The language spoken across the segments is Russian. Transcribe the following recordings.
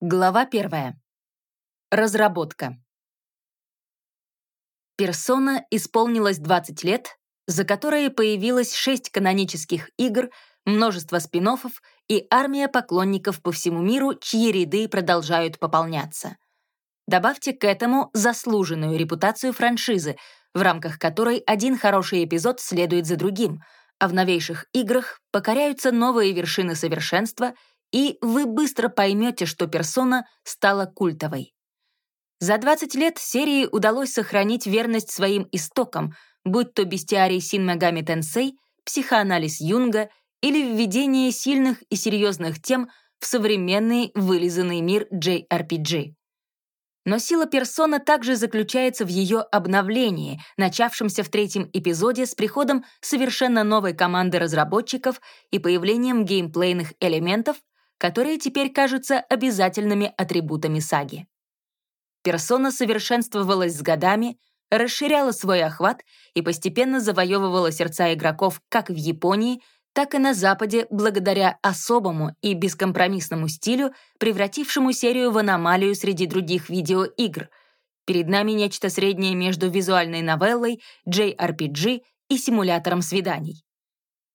Глава первая. Разработка. Персона исполнилось 20 лет, за которые появилось 6 канонических игр, множество спин и армия поклонников по всему миру, чьи ряды продолжают пополняться. Добавьте к этому заслуженную репутацию франшизы, в рамках которой один хороший эпизод следует за другим, а в новейших играх покоряются новые вершины совершенства — и вы быстро поймете, что персона стала культовой. За 20 лет серии удалось сохранить верность своим истокам, будь то бестиарий Син Мегами Тенсей, психоанализ Юнга или введение сильных и серьезных тем в современный вылизанный мир JRPG. Но сила персона также заключается в ее обновлении, начавшемся в третьем эпизоде с приходом совершенно новой команды разработчиков и появлением геймплейных элементов, которые теперь кажутся обязательными атрибутами саги. Персона совершенствовалась с годами, расширяла свой охват и постепенно завоевывала сердца игроков как в Японии, так и на Западе благодаря особому и бескомпромиссному стилю, превратившему серию в аномалию среди других видеоигр. Перед нами нечто среднее между визуальной новеллой, JRPG и симулятором свиданий.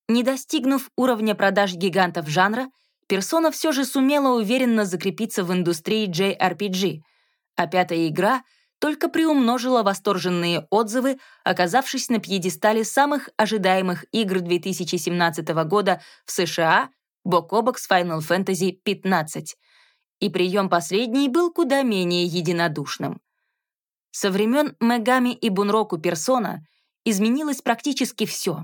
Не достигнув уровня продаж гигантов жанра, Персона все же сумела уверенно закрепиться в индустрии JRPG, а пятая игра только приумножила восторженные отзывы, оказавшись на пьедестале самых ожидаемых игр 2017 года в США бок о бок с Final Fantasy XV. И прием последней был куда менее единодушным. Со времен Мегами и Бунроку Персона изменилось практически все.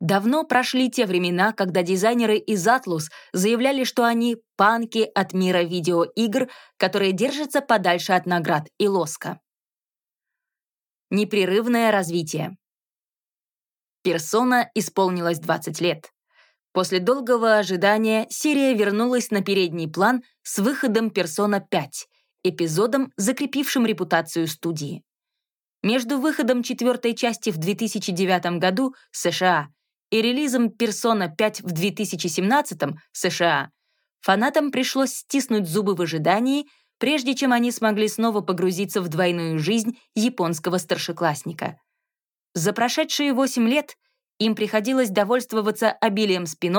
Давно прошли те времена, когда дизайнеры из Atlus заявляли, что они панки от мира видеоигр, которые держатся подальше от наград и лоска. Непрерывное развитие. Персона исполнилось 20 лет. После долгого ожидания серия вернулась на передний план с выходом «Персона 5», эпизодом, закрепившим репутацию студии. Между выходом четвертой части в 2009 году США и релизом Persona 5 в 2017 США фанатам пришлось стиснуть зубы в ожидании, прежде чем они смогли снова погрузиться в двойную жизнь японского старшеклассника. За прошедшие 8 лет им приходилось довольствоваться обилием спин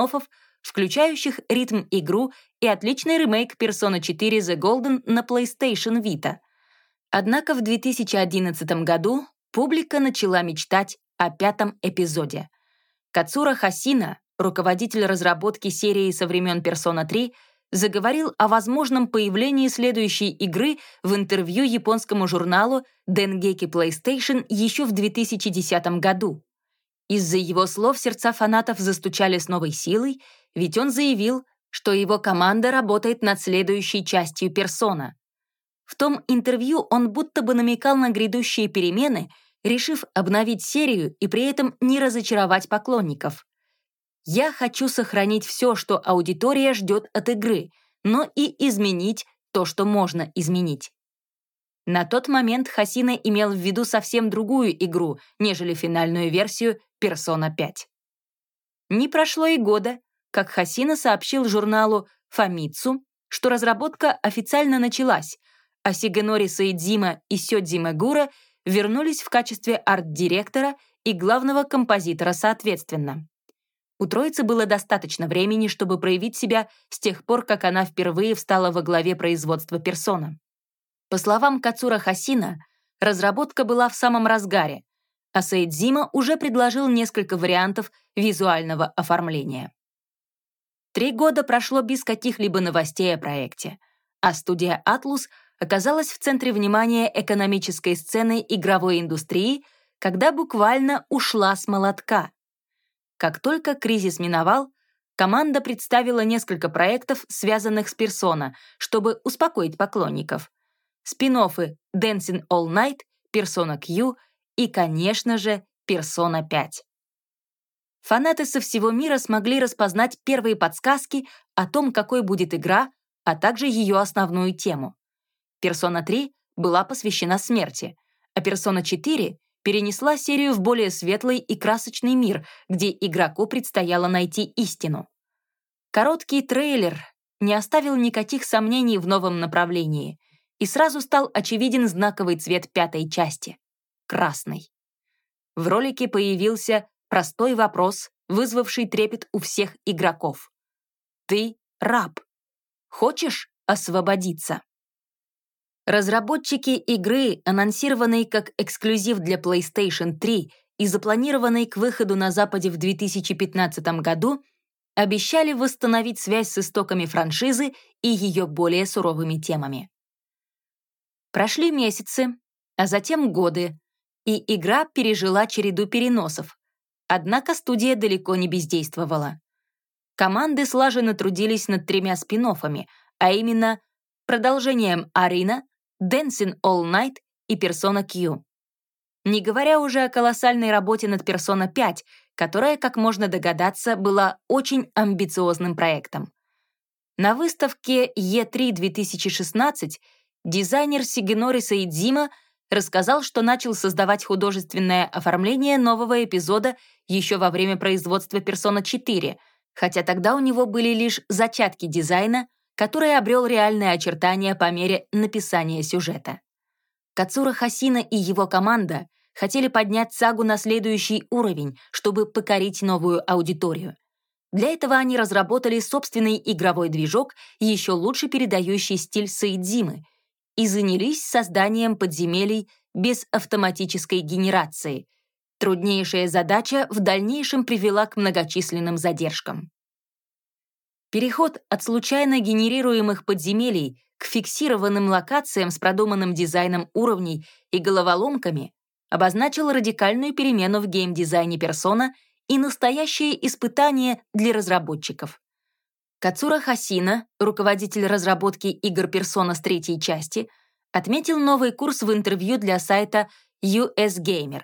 включающих ритм-игру и отличный ремейк Persona 4 The Golden на PlayStation Vita. Однако в 2011 году публика начала мечтать о пятом эпизоде — Кацура Хасина, руководитель разработки серии со времен Persona 3, заговорил о возможном появлении следующей игры в интервью японскому журналу Dengeki PlayStation еще в 2010 году. Из-за его слов сердца фанатов застучали с новой силой, ведь он заявил, что его команда работает над следующей частью персона. В том интервью он будто бы намекал на грядущие перемены — решив обновить серию и при этом не разочаровать поклонников. Я хочу сохранить все, что аудитория ждет от игры, но и изменить то, что можно изменить. На тот момент Хасина имел в виду совсем другую игру, нежели финальную версию Persona 5. Не прошло и года, как Хасина сообщил журналу «Фамицу», что разработка официально началась, а Сигенори Саидзима и Сёдзима Гура — вернулись в качестве арт-директора и главного композитора соответственно. У троицы было достаточно времени, чтобы проявить себя с тех пор, как она впервые встала во главе производства персона. По словам Кацура Хасина, разработка была в самом разгаре, а Сейдзима уже предложил несколько вариантов визуального оформления. Три года прошло без каких-либо новостей о проекте, а студия Atlus — оказалась в центре внимания экономической сцены игровой индустрии, когда буквально ушла с молотка. Как только кризис миновал, команда представила несколько проектов, связанных с Persona, чтобы успокоить поклонников. Спин-оффы Dancing All Night, Persona Q и, конечно же, Persona 5. Фанаты со всего мира смогли распознать первые подсказки о том, какой будет игра, а также ее основную тему. Персона 3 была посвящена смерти, а Персона 4 перенесла серию в более светлый и красочный мир, где игроку предстояло найти истину. Короткий трейлер не оставил никаких сомнений в новом направлении, и сразу стал очевиден знаковый цвет пятой части — красный. В ролике появился простой вопрос, вызвавший трепет у всех игроков. «Ты раб. Хочешь освободиться?» Разработчики игры, анонсированной как эксклюзив для PlayStation 3 и запланированной к выходу на Западе в 2015 году, обещали восстановить связь с истоками франшизы и ее более суровыми темами. Прошли месяцы, а затем годы, и игра пережила череду переносов. Однако студия далеко не бездействовала. Команды слаженно трудились над тремя спин а именно продолжением «Арина», Dancing All Night и Persona Q. Не говоря уже о колоссальной работе над Persona 5, которая, как можно догадаться, была очень амбициозным проектом. На выставке E3 2016 дизайнер Сигенори Саидзима рассказал, что начал создавать художественное оформление нового эпизода еще во время производства Persona 4, хотя тогда у него были лишь зачатки дизайна, который обрел реальные очертания по мере написания сюжета. Кацура Хасина и его команда хотели поднять сагу на следующий уровень, чтобы покорить новую аудиторию. Для этого они разработали собственный игровой движок, еще лучше передающий стиль Саидзимы, и занялись созданием подземелий без автоматической генерации. Труднейшая задача в дальнейшем привела к многочисленным задержкам. Переход от случайно генерируемых подземелий к фиксированным локациям с продуманным дизайном уровней и головоломками обозначил радикальную перемену в геймдизайне персона и настоящее испытание для разработчиков. Кацура Хасина, руководитель разработки игр персона с третьей части, отметил новый курс в интервью для сайта US Gamer.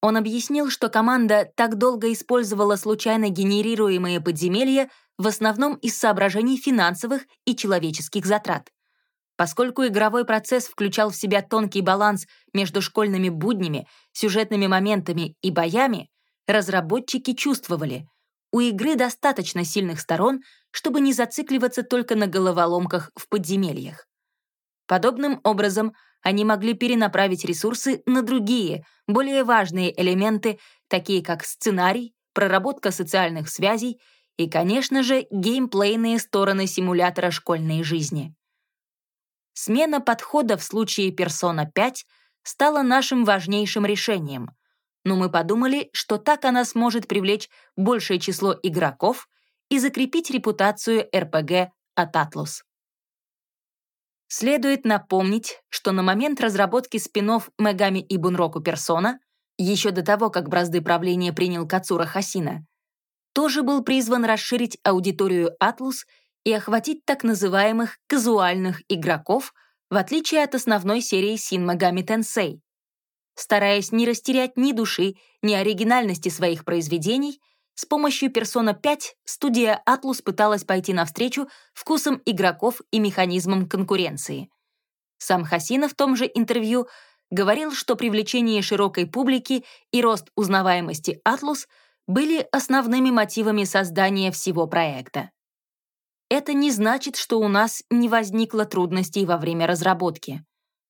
Он объяснил, что команда так долго использовала случайно генерируемые подземелья в основном из соображений финансовых и человеческих затрат. Поскольку игровой процесс включал в себя тонкий баланс между школьными буднями, сюжетными моментами и боями, разработчики чувствовали, у игры достаточно сильных сторон, чтобы не зацикливаться только на головоломках в подземельях. Подобным образом они могли перенаправить ресурсы на другие, более важные элементы, такие как сценарий, проработка социальных связей и, конечно же, геймплейные стороны симулятора школьной жизни. Смена подхода в случае Persona 5 стала нашим важнейшим решением, но мы подумали, что так она сможет привлечь большее число игроков и закрепить репутацию RPG от Atlus. Следует напомнить, что на момент разработки спинов Мегами и Бунроку Персона, еще до того, как бразды правления принял Кацура Хасина, тоже был призван расширить аудиторию Atlus и охватить так называемых казуальных игроков, в отличие от основной серии Shin Megami Tensei. Стараясь не растерять ни души, ни оригинальности своих произведений, с помощью Persona 5 студия Atlus пыталась пойти навстречу вкусам игроков и механизмам конкуренции. Сам Хасина в том же интервью говорил, что привлечение широкой публики и рост узнаваемости Atlus — были основными мотивами создания всего проекта. Это не значит, что у нас не возникло трудностей во время разработки.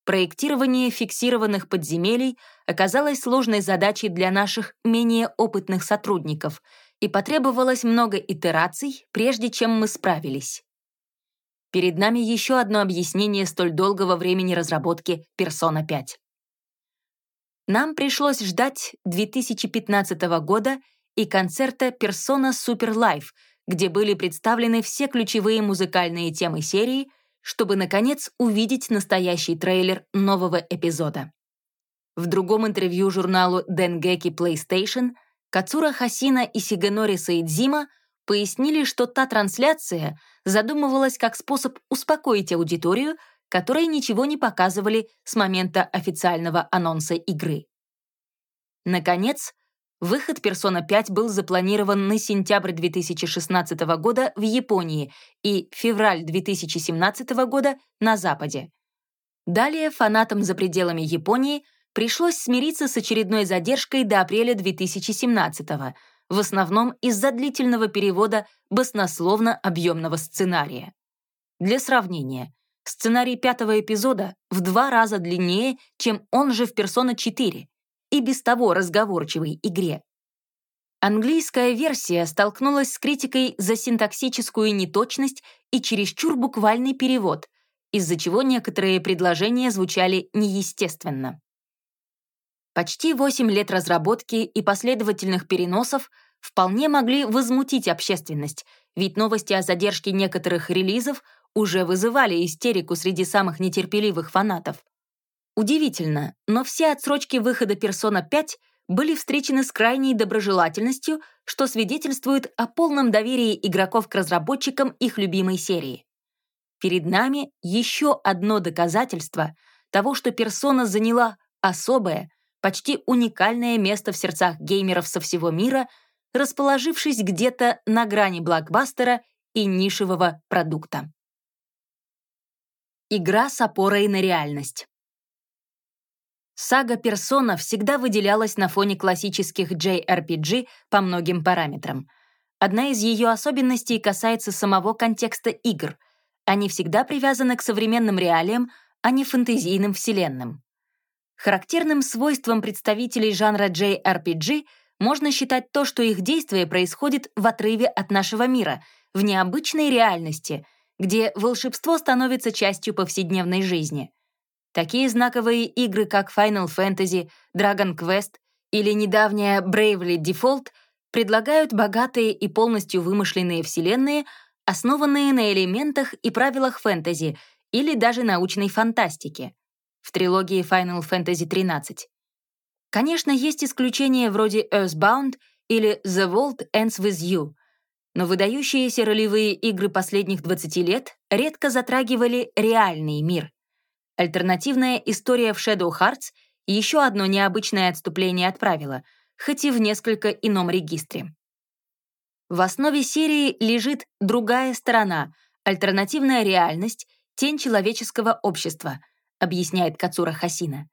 Проектирование фиксированных подземелий оказалось сложной задачей для наших менее опытных сотрудников, и потребовалось много итераций, прежде чем мы справились. Перед нами еще одно объяснение столь долгого времени разработки Persona 5. Нам пришлось ждать 2015 года и концерта Persona Super Live, где были представлены все ключевые музыкальные темы серии, чтобы, наконец, увидеть настоящий трейлер нового эпизода. В другом интервью журналу Dengeki PlayStation Кацура Хасина и Сиганори Саидзима пояснили, что та трансляция задумывалась как способ успокоить аудиторию, которой ничего не показывали с момента официального анонса игры. Наконец, Выход Persona 5 был запланирован на сентябрь 2016 года в Японии и февраль 2017 года на Западе. Далее фанатам за пределами Японии пришлось смириться с очередной задержкой до апреля 2017 в основном из-за длительного перевода баснословно объемного сценария. Для сравнения, сценарий пятого эпизода в два раза длиннее, чем он же в «Персона 4» и без того разговорчивой игре. Английская версия столкнулась с критикой за синтаксическую неточность и чересчур буквальный перевод, из-за чего некоторые предложения звучали неестественно. Почти 8 лет разработки и последовательных переносов вполне могли возмутить общественность, ведь новости о задержке некоторых релизов уже вызывали истерику среди самых нетерпеливых фанатов. Удивительно, но все отсрочки выхода Persona 5 были встречены с крайней доброжелательностью, что свидетельствует о полном доверии игроков к разработчикам их любимой серии. Перед нами еще одно доказательство того, что персона заняла особое, почти уникальное место в сердцах геймеров со всего мира, расположившись где-то на грани блокбастера и нишевого продукта. Игра с опорой на реальность. Сага «Персона» всегда выделялась на фоне классических JRPG по многим параметрам. Одна из ее особенностей касается самого контекста игр. Они всегда привязаны к современным реалиям, а не фэнтезийным вселенным. Характерным свойством представителей жанра JRPG можно считать то, что их действие происходит в отрыве от нашего мира, в необычной реальности, где волшебство становится частью повседневной жизни. Такие знаковые игры, как Final Fantasy, Dragon Quest или недавняя Bravely Default предлагают богатые и полностью вымышленные вселенные, основанные на элементах и правилах фэнтези или даже научной фантастики в трилогии Final Fantasy XIII. Конечно, есть исключения вроде Earthbound или The World Ends With You, но выдающиеся ролевые игры последних 20 лет редко затрагивали реальный мир. Альтернативная история в Shadow Hearts — еще одно необычное отступление от правила, хоть и в несколько ином регистре. В основе серии лежит другая сторона — альтернативная реальность, тень человеческого общества, объясняет Кацура Хасина.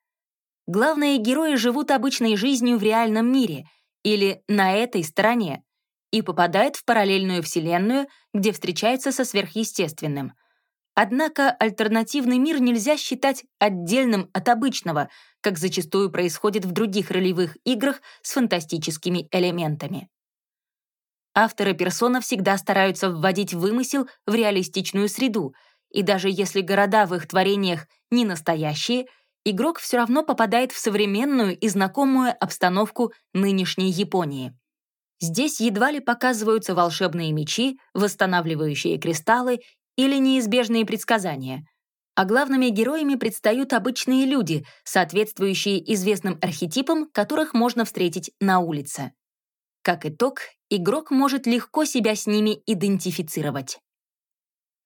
Главные герои живут обычной жизнью в реальном мире или на этой стороне и попадают в параллельную вселенную, где встречаются со сверхъестественным. Однако альтернативный мир нельзя считать отдельным от обычного, как зачастую происходит в других ролевых играх с фантастическими элементами. Авторы персона всегда стараются вводить вымысел в реалистичную среду — и даже если города в их творениях не настоящие, игрок все равно попадает в современную и знакомую обстановку нынешней Японии. Здесь едва ли показываются волшебные мечи, восстанавливающие кристаллы или неизбежные предсказания. А главными героями предстают обычные люди, соответствующие известным архетипам, которых можно встретить на улице. Как итог, игрок может легко себя с ними идентифицировать.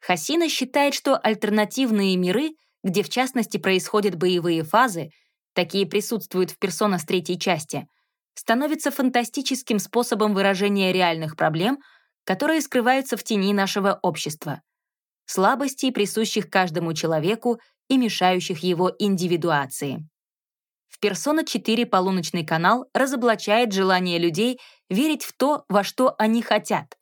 Хасина считает, что альтернативные миры, где в частности происходят боевые фазы, такие присутствуют в персона с третьей части, становятся фантастическим способом выражения реальных проблем, которые скрываются в тени нашего общества, слабостей, присущих каждому человеку и мешающих его индивидуации. В «Персона 4» полуночный канал разоблачает желание людей верить в то, во что они хотят,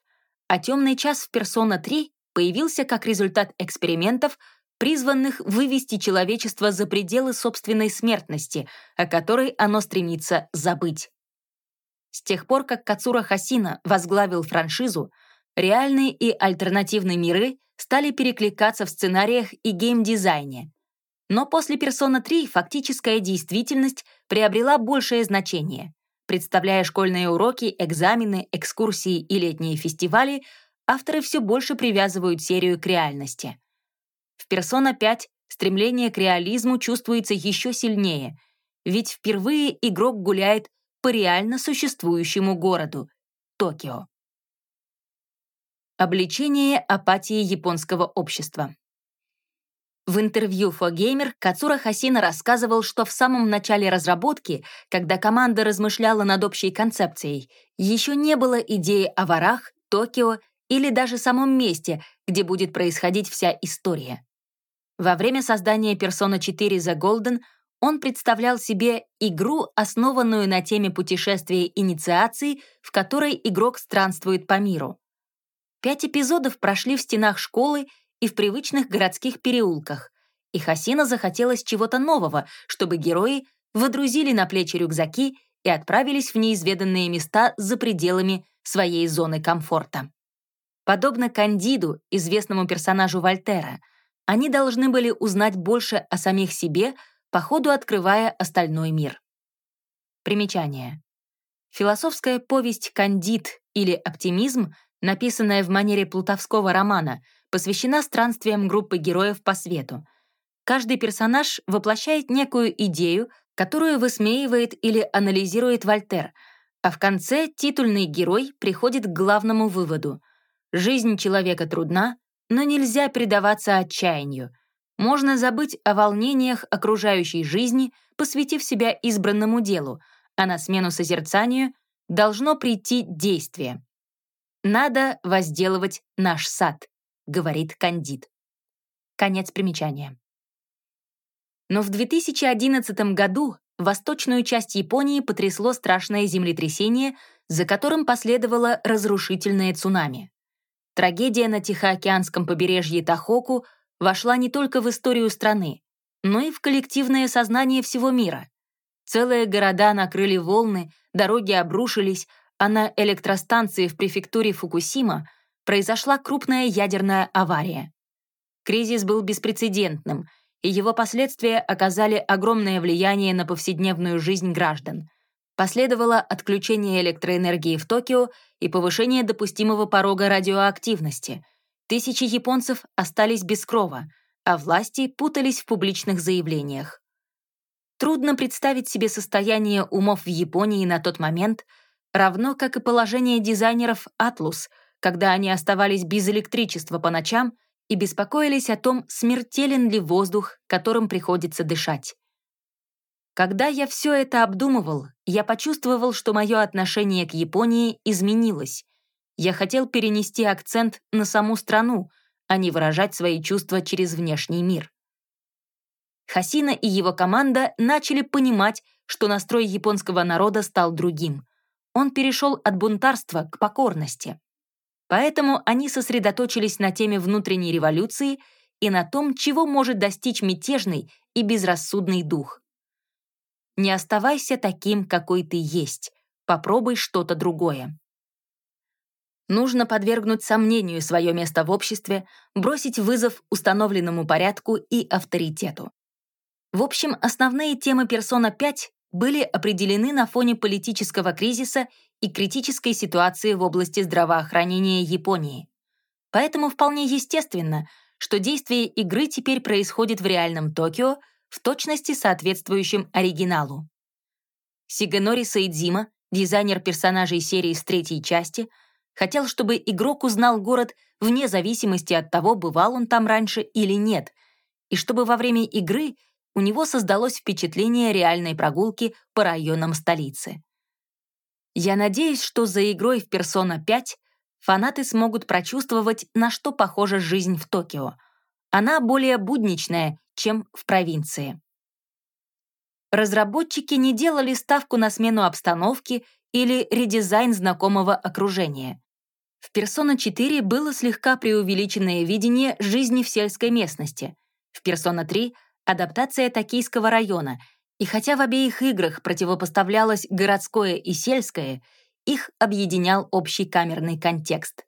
а «Темный час» в «Персона 3» появился как результат экспериментов, призванных вывести человечество за пределы собственной смертности, о которой оно стремится забыть. С тех пор, как Кацура Хасина возглавил франшизу, реальные и альтернативные миры стали перекликаться в сценариях и геймдизайне. Но после «Персона 3» фактическая действительность приобрела большее значение. Представляя школьные уроки, экзамены, экскурсии и летние фестивали, авторы все больше привязывают серию к реальности. В «Персона 5» стремление к реализму чувствуется еще сильнее, ведь впервые игрок гуляет по реально существующему городу — Токио. Обличение апатии японского общества. В интервью For Gamer Кацура Хасина рассказывал, что в самом начале разработки, когда команда размышляла над общей концепцией, еще не было идеи о ворах, Токио или даже самом месте, где будет происходить вся история. Во время создания Persona 4 The Golden он представлял себе игру, основанную на теме путешествия инициации, в которой игрок странствует по миру. Пять эпизодов прошли в стенах школы и в привычных городских переулках, и Хасина захотелось чего-то нового, чтобы герои водрузили на плечи рюкзаки и отправились в неизведанные места за пределами своей зоны комфорта. Подобно Кандиду, известному персонажу Вольтера, они должны были узнать больше о самих себе, по ходу открывая остальной мир. Примечание. Философская повесть «Кандид» или «Оптимизм», написанная в манере плутовского романа, посвящена странствиям группы героев по свету. Каждый персонаж воплощает некую идею, которую высмеивает или анализирует Вольтер, а в конце титульный герой приходит к главному выводу. Жизнь человека трудна, но нельзя предаваться отчаянию. Можно забыть о волнениях окружающей жизни, посвятив себя избранному делу, а на смену созерцанию должно прийти действие. «Надо возделывать наш сад», — говорит Кандид. Конец примечания. Но в 2011 году восточную часть Японии потрясло страшное землетрясение, за которым последовало разрушительное цунами. Трагедия на Тихоокеанском побережье Тахоку вошла не только в историю страны, но и в коллективное сознание всего мира. Целые города накрыли волны, дороги обрушились, а на электростанции в префектуре Фукусима произошла крупная ядерная авария. Кризис был беспрецедентным — и его последствия оказали огромное влияние на повседневную жизнь граждан. Последовало отключение электроэнергии в Токио и повышение допустимого порога радиоактивности. Тысячи японцев остались без крова, а власти путались в публичных заявлениях. Трудно представить себе состояние умов в Японии на тот момент, равно как и положение дизайнеров Atlus, когда они оставались без электричества по ночам и беспокоились о том, смертелен ли воздух, которым приходится дышать. Когда я все это обдумывал, я почувствовал, что мое отношение к Японии изменилось. Я хотел перенести акцент на саму страну, а не выражать свои чувства через внешний мир. Хасина и его команда начали понимать, что настрой японского народа стал другим. Он перешел от бунтарства к покорности. Поэтому они сосредоточились на теме внутренней революции и на том, чего может достичь мятежный и безрассудный дух. Не оставайся таким, какой ты есть. Попробуй что-то другое. Нужно подвергнуть сомнению свое место в обществе, бросить вызов установленному порядку и авторитету. В общем, основные темы «Персона 5» были определены на фоне политического кризиса и критической ситуации в области здравоохранения Японии. Поэтому вполне естественно, что действие игры теперь происходит в реальном Токио, в точности соответствующем оригиналу. Сиганори Саидзима, дизайнер персонажей серии с третьей части, хотел, чтобы игрок узнал город вне зависимости от того, бывал он там раньше или нет, и чтобы во время игры у него создалось впечатление реальной прогулки по районам столицы. Я надеюсь, что за игрой в Persona 5 фанаты смогут прочувствовать, на что похожа жизнь в Токио. Она более будничная, чем в провинции. Разработчики не делали ставку на смену обстановки или редизайн знакомого окружения. В Persona 4 было слегка преувеличенное видение жизни в сельской местности. В Persona 3 — адаптация токийского района — и хотя в обеих играх противопоставлялось городское и сельское, их объединял общий камерный контекст.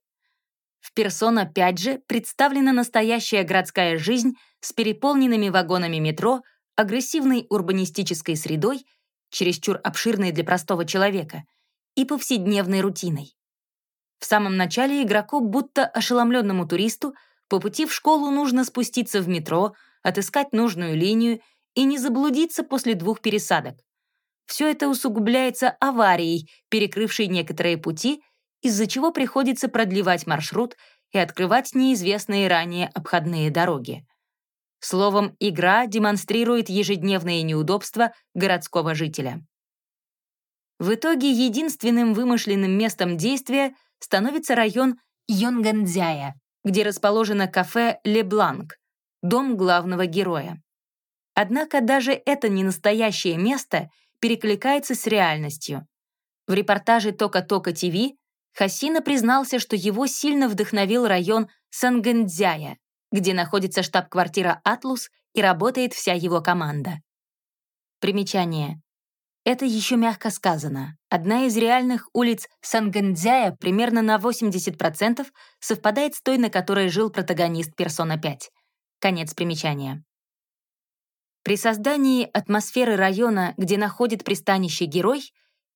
В «Персона 5» же представлена настоящая городская жизнь с переполненными вагонами метро, агрессивной урбанистической средой, чересчур обширной для простого человека, и повседневной рутиной. В самом начале игроку, будто ошеломленному туристу, по пути в школу нужно спуститься в метро, отыскать нужную линию и не заблудиться после двух пересадок. Все это усугубляется аварией, перекрывшей некоторые пути, из-за чего приходится продлевать маршрут и открывать неизвестные ранее обходные дороги. Словом, игра демонстрирует ежедневные неудобства городского жителя. В итоге единственным вымышленным местом действия становится район Йонгандзяя, где расположено кафе «Ле Бланк», дом главного героя. Однако даже это не настоящее место перекликается с реальностью. В репортаже «Тока-Тока ТВ» Хасина признался, что его сильно вдохновил район Сангендзяя. где находится штаб-квартира «Атлус» и работает вся его команда. Примечание. Это еще мягко сказано. Одна из реальных улиц Сангэнзяя примерно на 80% совпадает с той, на которой жил протагонист «Персона 5». Конец примечания. При создании атмосферы района, где находит пристанище герой,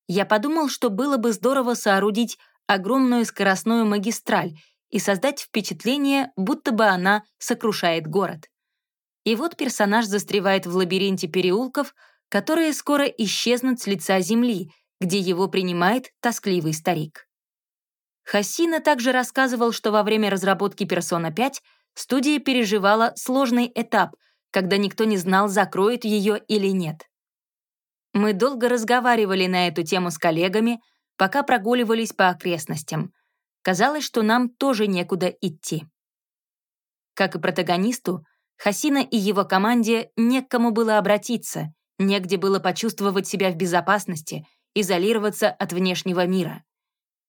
я подумал, что было бы здорово соорудить огромную скоростную магистраль и создать впечатление, будто бы она сокрушает город. И вот персонаж застревает в лабиринте переулков, которые скоро исчезнут с лица земли, где его принимает тоскливый старик. Хасина также рассказывал, что во время разработки «Персона 5» студия переживала сложный этап, когда никто не знал, закроет ее или нет. Мы долго разговаривали на эту тему с коллегами, пока прогуливались по окрестностям. Казалось, что нам тоже некуда идти. Как и протагонисту, Хасина и его команде не к кому было обратиться, негде было почувствовать себя в безопасности, изолироваться от внешнего мира.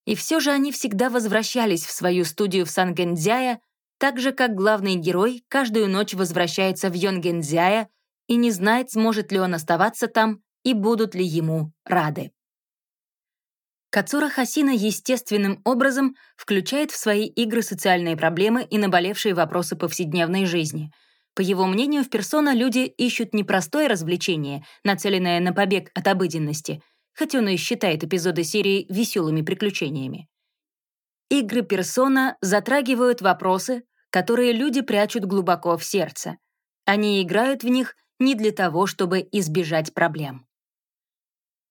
И все же они всегда возвращались в свою студию в Сангензяя, так же, как главный герой каждую ночь возвращается в Йонгензяя и не знает, сможет ли он оставаться там и будут ли ему рады. Кацура Хасина естественным образом включает в свои игры социальные проблемы и наболевшие вопросы повседневной жизни. По его мнению, в персона люди ищут не простое развлечение, нацеленное на побег от обыденности, хоть он и считает эпизоды серии веселыми приключениями. Игры персона затрагивают вопросы, которые люди прячут глубоко в сердце. Они играют в них не для того, чтобы избежать проблем.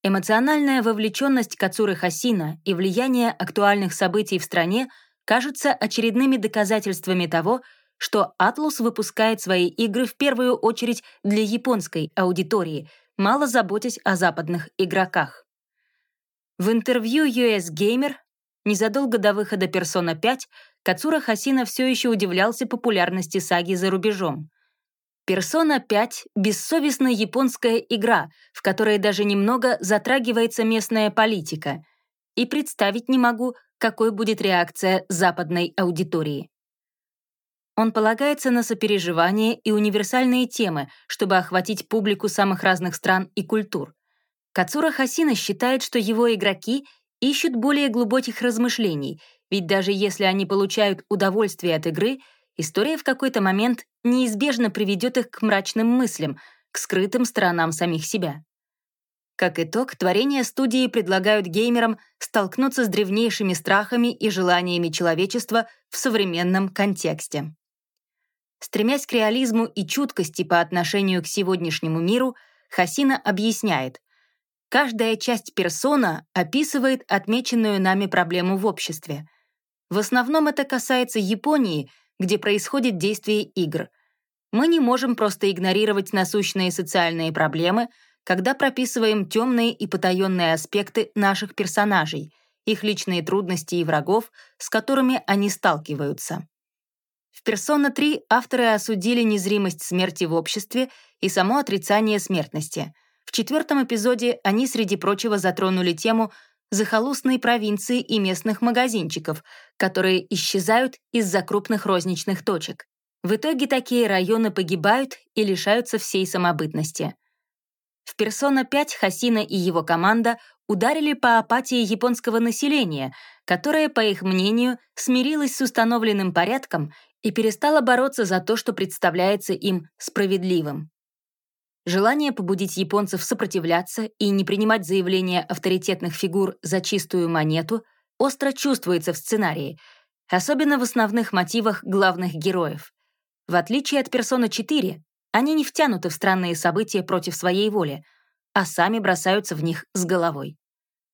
Эмоциональная вовлеченность Кацуры Хасина и влияние актуальных событий в стране кажутся очередными доказательствами того, что Atlus выпускает свои игры в первую очередь для японской аудитории, мало заботясь о западных игроках. В интервью US Gamer незадолго до выхода Persona 5 Кацура Хасина все еще удивлялся популярности саги за рубежом. Persona 5 — бессовестная японская игра, в которой даже немного затрагивается местная политика. И представить не могу, какой будет реакция западной аудитории. Он полагается на сопереживание и универсальные темы, чтобы охватить публику самых разных стран и культур. Кацура Хасина считает, что его игроки ищут более глубоких размышлений, ведь даже если они получают удовольствие от игры — история в какой-то момент неизбежно приведет их к мрачным мыслям, к скрытым сторонам самих себя. Как итог, творения студии предлагают геймерам столкнуться с древнейшими страхами и желаниями человечества в современном контексте. Стремясь к реализму и чуткости по отношению к сегодняшнему миру, Хасина объясняет, каждая часть персона описывает отмеченную нами проблему в обществе. В основном это касается Японии — где происходит действие игр. Мы не можем просто игнорировать насущные социальные проблемы, когда прописываем темные и потаенные аспекты наших персонажей, их личные трудности и врагов, с которыми они сталкиваются. В «Персона 3» авторы осудили незримость смерти в обществе и само отрицание смертности. В четвертом эпизоде они, среди прочего, затронули тему захолустной провинции и местных магазинчиков, которые исчезают из-за крупных розничных точек. В итоге такие районы погибают и лишаются всей самобытности. В «Персона 5» Хасина и его команда ударили по апатии японского населения, которое, по их мнению, смирилось с установленным порядком и перестало бороться за то, что представляется им справедливым. Желание побудить японцев сопротивляться и не принимать заявления авторитетных фигур за чистую монету остро чувствуется в сценарии, особенно в основных мотивах главных героев. В отличие от «Персона 4», они не втянуты в странные события против своей воли, а сами бросаются в них с головой.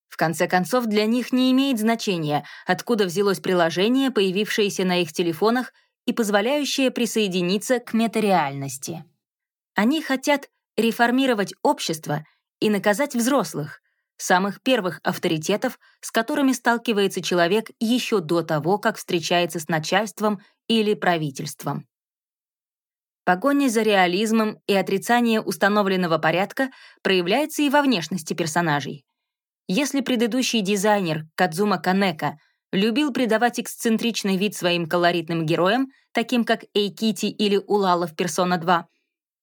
В конце концов, для них не имеет значения, откуда взялось приложение, появившееся на их телефонах и позволяющее присоединиться к метареальности. Они хотят реформировать общество и наказать взрослых, самых первых авторитетов, с которыми сталкивается человек еще до того, как встречается с начальством или правительством. Погоня за реализмом и отрицание установленного порядка проявляется и во внешности персонажей. Если предыдущий дизайнер Кадзума Канека любил придавать эксцентричный вид своим колоритным героям, таким как Эйкити или Улала в «Персона 2»,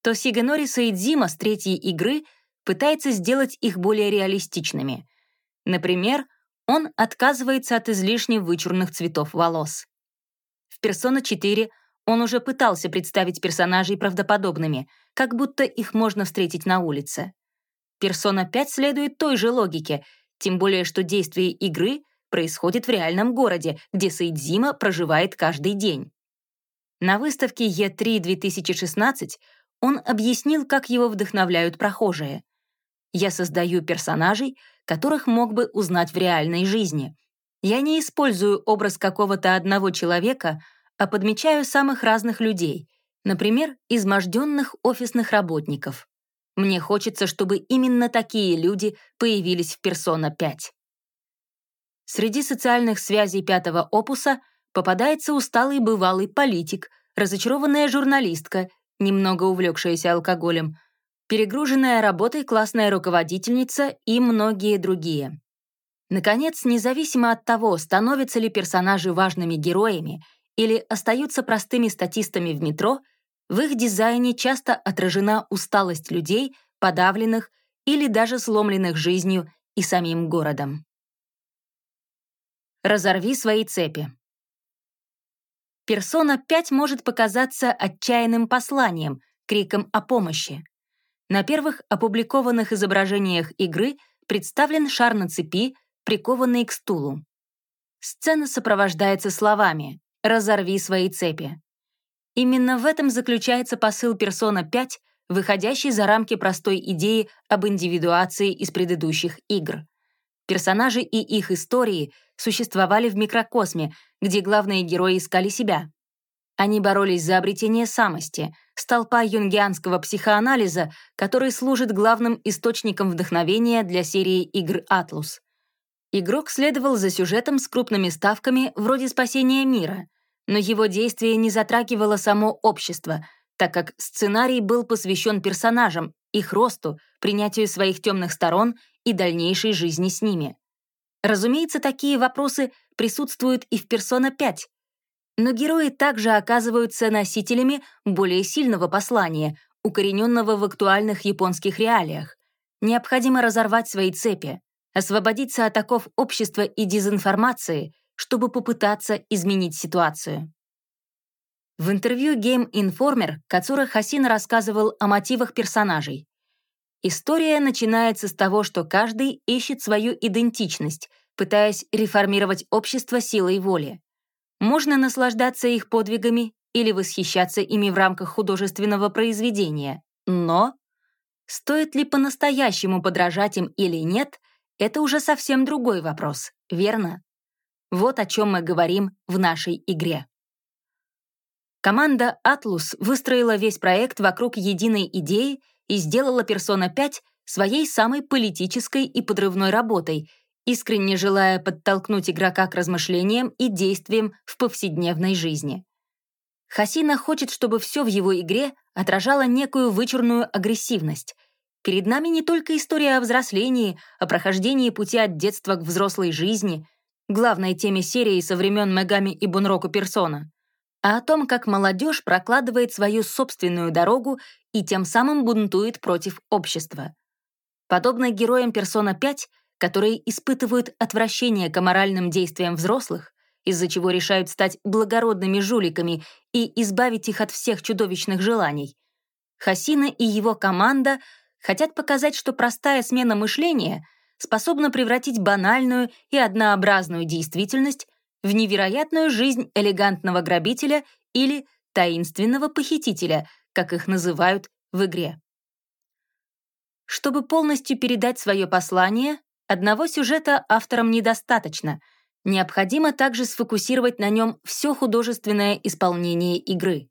то Сигенори Саидзима с третьей игры пытается сделать их более реалистичными. Например, он отказывается от излишне вычурных цветов волос. В «Персона 4» он уже пытался представить персонажей правдоподобными, как будто их можно встретить на улице. «Персона 5» следует той же логике, тем более что действие игры происходит в реальном городе, где Саидзима проживает каждый день. На выставке E3 2016 он объяснил, как его вдохновляют прохожие. «Я создаю персонажей, которых мог бы узнать в реальной жизни. Я не использую образ какого-то одного человека, а подмечаю самых разных людей, например, изможденных офисных работников. Мне хочется, чтобы именно такие люди появились в «Персона 5». Среди социальных связей пятого опуса попадается усталый бывалый политик, разочарованная журналистка немного увлекшаяся алкоголем, перегруженная работой классная руководительница и многие другие. Наконец, независимо от того, становятся ли персонажи важными героями или остаются простыми статистами в метро, в их дизайне часто отражена усталость людей, подавленных или даже сломленных жизнью и самим городом. Разорви свои цепи. Персона 5 может показаться отчаянным посланием, криком о помощи. На первых опубликованных изображениях игры представлен шар на цепи, прикованный к стулу. Сцена сопровождается словами «разорви свои цепи». Именно в этом заключается посыл «Персона 5», выходящий за рамки простой идеи об индивидуации из предыдущих игр. Персонажи и их истории существовали в микрокосме, где главные герои искали себя. Они боролись за обретение самости, столпа юнгианского психоанализа, который служит главным источником вдохновения для серии игр «Атлус». Игрок следовал за сюжетом с крупными ставками вроде спасения мира, но его действие не затрагивало само общество, так как сценарий был посвящен персонажам, их росту, принятию своих темных сторон и дальнейшей жизни с ними. Разумеется, такие вопросы присутствуют и в «Персона 5», но герои также оказываются носителями более сильного послания, укорененного в актуальных японских реалиях. Необходимо разорвать свои цепи, освободиться от оков общества и дезинформации, чтобы попытаться изменить ситуацию. В интервью Game Informer Кацура Хасин рассказывал о мотивах персонажей. История начинается с того, что каждый ищет свою идентичность, пытаясь реформировать общество силой воли. Можно наслаждаться их подвигами или восхищаться ими в рамках художественного произведения, но стоит ли по-настоящему подражать им или нет, это уже совсем другой вопрос, верно? Вот о чем мы говорим в нашей игре. Команда Atlus выстроила весь проект вокруг единой идеи и сделала Persona 5 своей самой политической и подрывной работой, искренне желая подтолкнуть игрока к размышлениям и действиям в повседневной жизни. Хасина хочет, чтобы все в его игре отражало некую вычурную агрессивность. Перед нами не только история о взрослении, о прохождении пути от детства к взрослой жизни, главной теме серии со времен Мегами и Бунроку Персона, а о том, как молодежь прокладывает свою собственную дорогу и тем самым бунтует против общества. Подобно героям Персона 5, которые испытывают отвращение к аморальным действиям взрослых, из-за чего решают стать благородными жуликами и избавить их от всех чудовищных желаний. Хасина и его команда хотят показать, что простая смена мышления способна превратить банальную и однообразную действительность в невероятную жизнь элегантного грабителя или таинственного похитителя, как их называют в игре. Чтобы полностью передать свое послание, одного сюжета авторам недостаточно. Необходимо также сфокусировать на нем все художественное исполнение игры.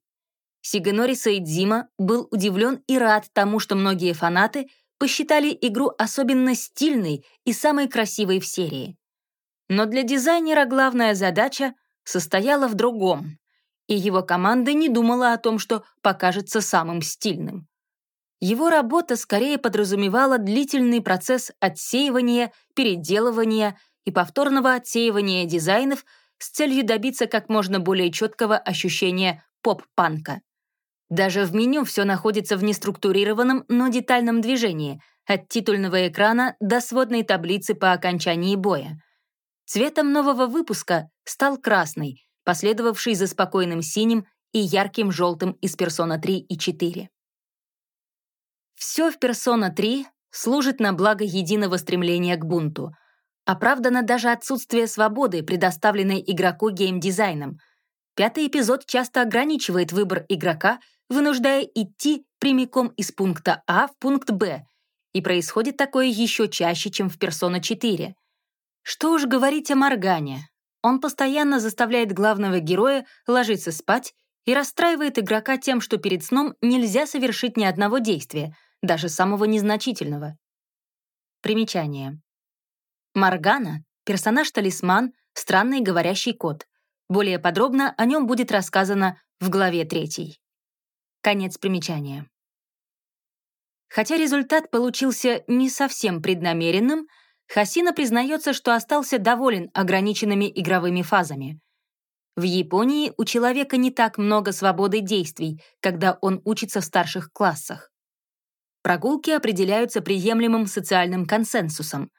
Сигенори Саидзима был удивлен и рад тому, что многие фанаты посчитали игру особенно стильной и самой красивой в серии. Но для дизайнера главная задача состояла в другом, и его команда не думала о том, что покажется самым стильным. Его работа скорее подразумевала длительный процесс отсеивания, переделывания и повторного отсеивания дизайнов с целью добиться как можно более четкого ощущения поп-панка. Даже в меню все находится в неструктурированном, но детальном движении, от титульного экрана до сводной таблицы по окончании боя. Цветом нового выпуска стал красный, последовавший за спокойным синим и ярким желтым из Persona 3 и 4. Все в Persona 3 служит на благо единого стремления к бунту. Оправдано даже отсутствие свободы, предоставленной игроку геймдизайном. Пятый эпизод часто ограничивает выбор игрока, вынуждая идти прямиком из пункта А в пункт Б, и происходит такое еще чаще, чем в Persona 4. Что уж говорить о Моргане. Он постоянно заставляет главного героя ложиться спать и расстраивает игрока тем, что перед сном нельзя совершить ни одного действия, даже самого незначительного. Примечание. Моргана — персонаж-талисман, странный говорящий кот. Более подробно о нем будет рассказано в главе 3. Конец примечания. Хотя результат получился не совсем преднамеренным, Хасина признается, что остался доволен ограниченными игровыми фазами. В Японии у человека не так много свободы действий, когда он учится в старших классах. Прогулки определяются приемлемым социальным консенсусом.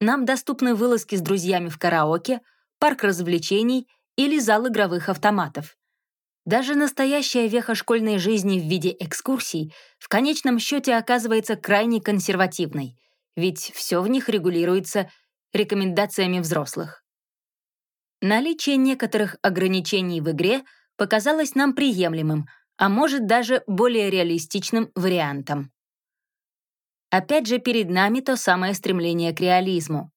Нам доступны вылазки с друзьями в караоке, парк развлечений или зал игровых автоматов. Даже настоящая веха школьной жизни в виде экскурсий в конечном счете оказывается крайне консервативной, ведь все в них регулируется рекомендациями взрослых. Наличие некоторых ограничений в игре показалось нам приемлемым, а может даже более реалистичным вариантом. Опять же, перед нами то самое стремление к реализму.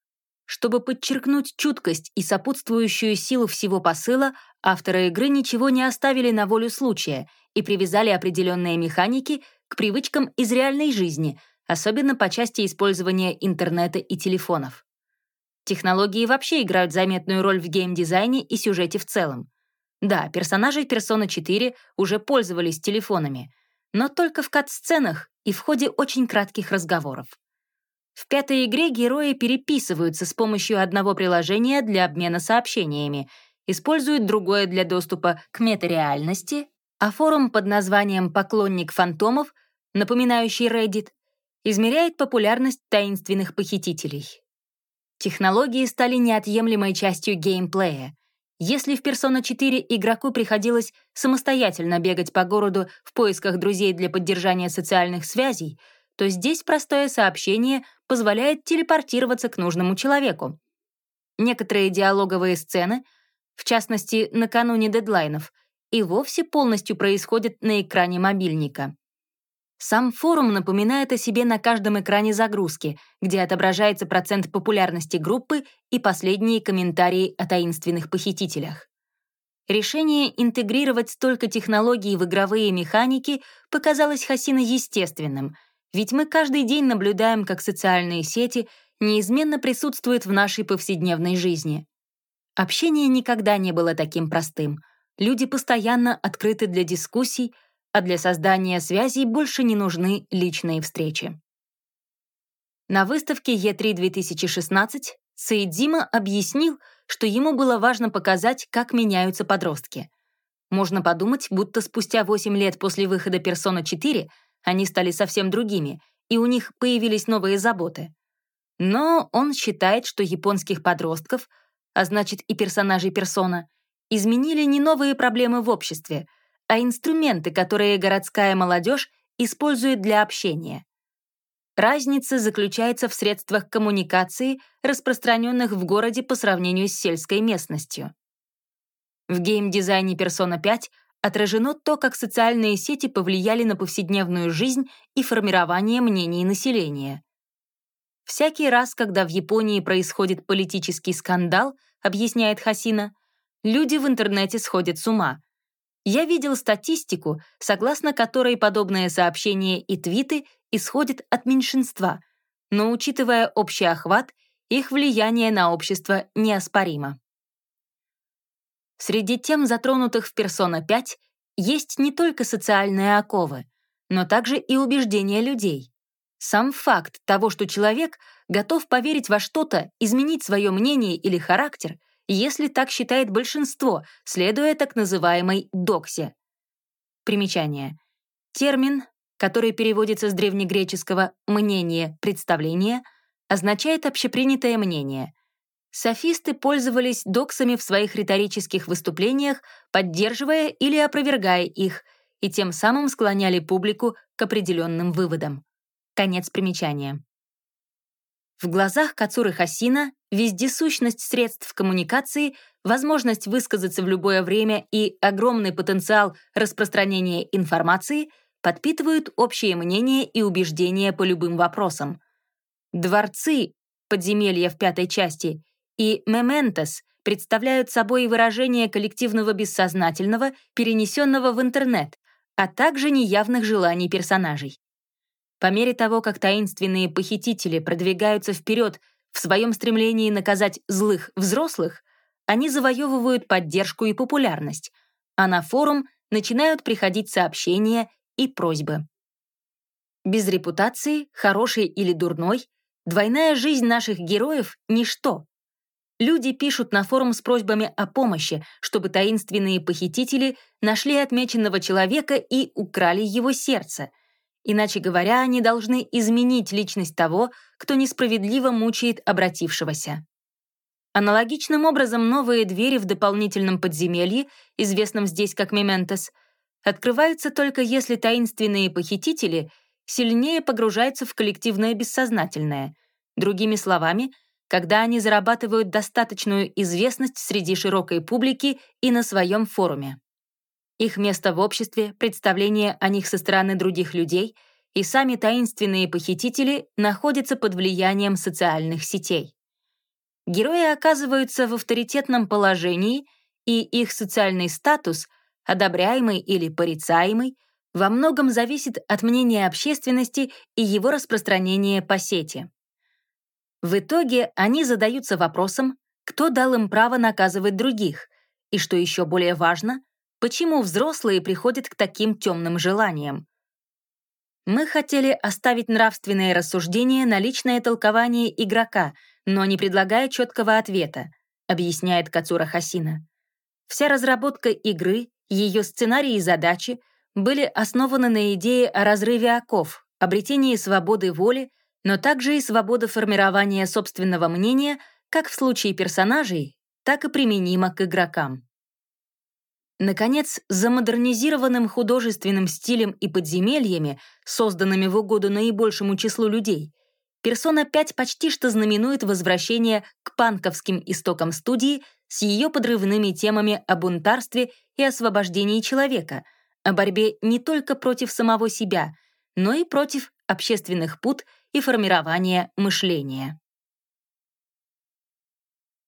Чтобы подчеркнуть чуткость и сопутствующую силу всего посыла, авторы игры ничего не оставили на волю случая и привязали определенные механики к привычкам из реальной жизни, особенно по части использования интернета и телефонов. Технологии вообще играют заметную роль в геймдизайне и сюжете в целом. Да, персонажи Persona 4 уже пользовались телефонами, но только в кат-сценах и в ходе очень кратких разговоров. В пятой игре герои переписываются с помощью одного приложения для обмена сообщениями, используют другое для доступа к метареальности, а форум под названием «Поклонник фантомов», напоминающий Reddit, измеряет популярность таинственных похитителей. Технологии стали неотъемлемой частью геймплея. Если в Persona 4 игроку приходилось самостоятельно бегать по городу в поисках друзей для поддержания социальных связей, то здесь простое сообщение позволяет телепортироваться к нужному человеку. Некоторые диалоговые сцены, в частности, накануне дедлайнов, и вовсе полностью происходят на экране мобильника. Сам форум напоминает о себе на каждом экране загрузки, где отображается процент популярности группы и последние комментарии о таинственных похитителях. Решение интегрировать столько технологий в игровые механики показалось Хасина естественным, ведь мы каждый день наблюдаем, как социальные сети неизменно присутствуют в нашей повседневной жизни. Общение никогда не было таким простым. Люди постоянно открыты для дискуссий, а для создания связей больше не нужны личные встречи. На выставке E3 2016 Саидзима объяснил, что ему было важно показать, как меняются подростки. Можно подумать, будто спустя 8 лет после выхода Persona 4 они стали совсем другими, и у них появились новые заботы. Но он считает, что японских подростков, а значит и персонажей персона, изменили не новые проблемы в обществе — а инструменты, которые городская молодежь использует для общения. Разница заключается в средствах коммуникации, распространенных в городе по сравнению с сельской местностью. В геймдизайне Persona 5 отражено то, как социальные сети повлияли на повседневную жизнь и формирование мнений населения. Всякий раз, когда в Японии происходит политический скандал, объясняет Хасина, люди в интернете сходят с ума, я видел статистику, согласно которой подобные сообщения и твиты исходят от меньшинства, но учитывая общий охват, их влияние на общество неоспоримо. Среди тем, затронутых в Persona 5, есть не только социальные оковы, но также и убеждения людей. Сам факт того, что человек готов поверить во что-то, изменить свое мнение или характер, если так считает большинство, следуя так называемой доксе. Примечание. Термин, который переводится с древнегреческого «мнение», «представление», означает общепринятое мнение. Софисты пользовались доксами в своих риторических выступлениях, поддерживая или опровергая их, и тем самым склоняли публику к определенным выводам. Конец примечания. В глазах Кацуры Хасина вездесущность средств коммуникации, возможность высказаться в любое время и огромный потенциал распространения информации подпитывают общее мнение и убеждения по любым вопросам. Дворцы, подземелья в пятой части, и мементос представляют собой выражение коллективного бессознательного, перенесенного в интернет, а также неявных желаний персонажей. По мере того, как таинственные похитители продвигаются вперед в своем стремлении наказать злых взрослых, они завоевывают поддержку и популярность, а на форум начинают приходить сообщения и просьбы. Без репутации, хорошей или дурной, двойная жизнь наших героев — ничто. Люди пишут на форум с просьбами о помощи, чтобы таинственные похитители нашли отмеченного человека и украли его сердце — Иначе говоря, они должны изменить личность того, кто несправедливо мучает обратившегося. Аналогичным образом новые двери в дополнительном подземелье, известном здесь как Мементос, открываются только если таинственные похитители сильнее погружаются в коллективное бессознательное. Другими словами, когда они зарабатывают достаточную известность среди широкой публики и на своем форуме их место в обществе, представление о них со стороны других людей и сами таинственные похитители находятся под влиянием социальных сетей. Герои оказываются в авторитетном положении, и их социальный статус, одобряемый или порицаемый, во многом зависит от мнения общественности и его распространения по сети. В итоге они задаются вопросом, кто дал им право наказывать других, и, что еще более важно, Почему взрослые приходят к таким темным желаниям? Мы хотели оставить нравственные рассуждения на личное толкование игрока, но не предлагая четкого ответа, объясняет Кацура Хасина. Вся разработка игры, ее сценарии и задачи были основаны на идее о разрыве оков, обретении свободы воли, но также и свободы формирования собственного мнения как в случае персонажей, так и применимо к игрокам. Наконец, за модернизированным художественным стилем и подземельями, созданными в угоду наибольшему числу людей, «Персона 5» почти что знаменует возвращение к панковским истокам студии с ее подрывными темами о бунтарстве и освобождении человека, о борьбе не только против самого себя, но и против общественных пут и формирования мышления.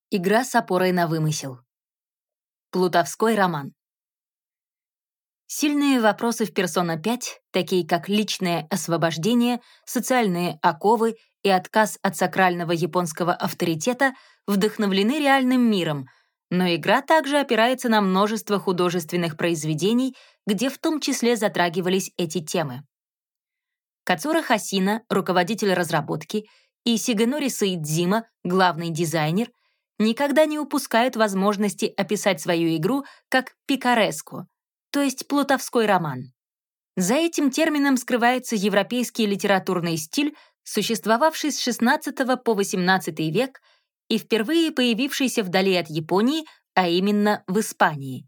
Игра с опорой на вымысел. Плутовской роман. Сильные вопросы в «Персона 5», такие как личное освобождение, социальные оковы и отказ от сакрального японского авторитета, вдохновлены реальным миром, но игра также опирается на множество художественных произведений, где в том числе затрагивались эти темы. Кацура Хасина, руководитель разработки, и Сиганори Саидзима, главный дизайнер, никогда не упускают возможности описать свою игру как пикареску — то есть плутовской роман. За этим термином скрывается европейский литературный стиль, существовавший с XVI по XVIII век и впервые появившийся вдали от Японии, а именно в Испании.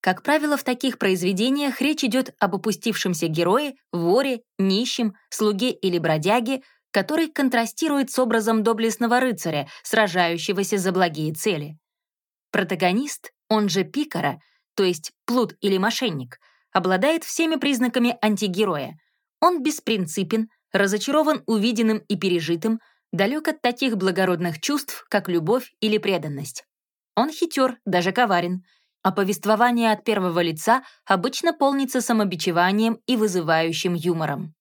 Как правило, в таких произведениях речь идет об опустившемся герое, воре, нищем, слуге или бродяге, который контрастирует с образом доблестного рыцаря, сражающегося за благие цели. Протагонист, он же Пикара, то есть плут или мошенник, обладает всеми признаками антигероя. Он беспринципен, разочарован увиденным и пережитым, далек от таких благородных чувств, как любовь или преданность. Он хитер, даже коварен, а повествование от первого лица обычно полнится самобичеванием и вызывающим юмором.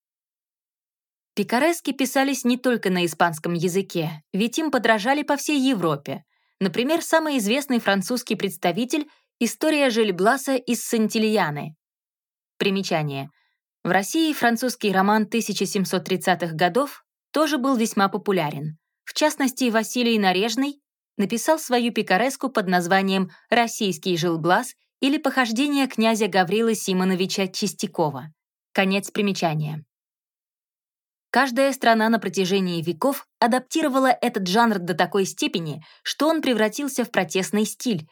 Пикарески писались не только на испанском языке, ведь им подражали по всей Европе. Например, самый известный французский представитель История Жильбласа из Сантильяны. Примечание. В России французский роман 1730-х годов тоже был весьма популярен. В частности, Василий Нарежный написал свою пикареску под названием «Российский жилблаз» или «Похождение князя Гаврилы Симоновича Чистякова». Конец примечания. Каждая страна на протяжении веков адаптировала этот жанр до такой степени, что он превратился в протестный стиль.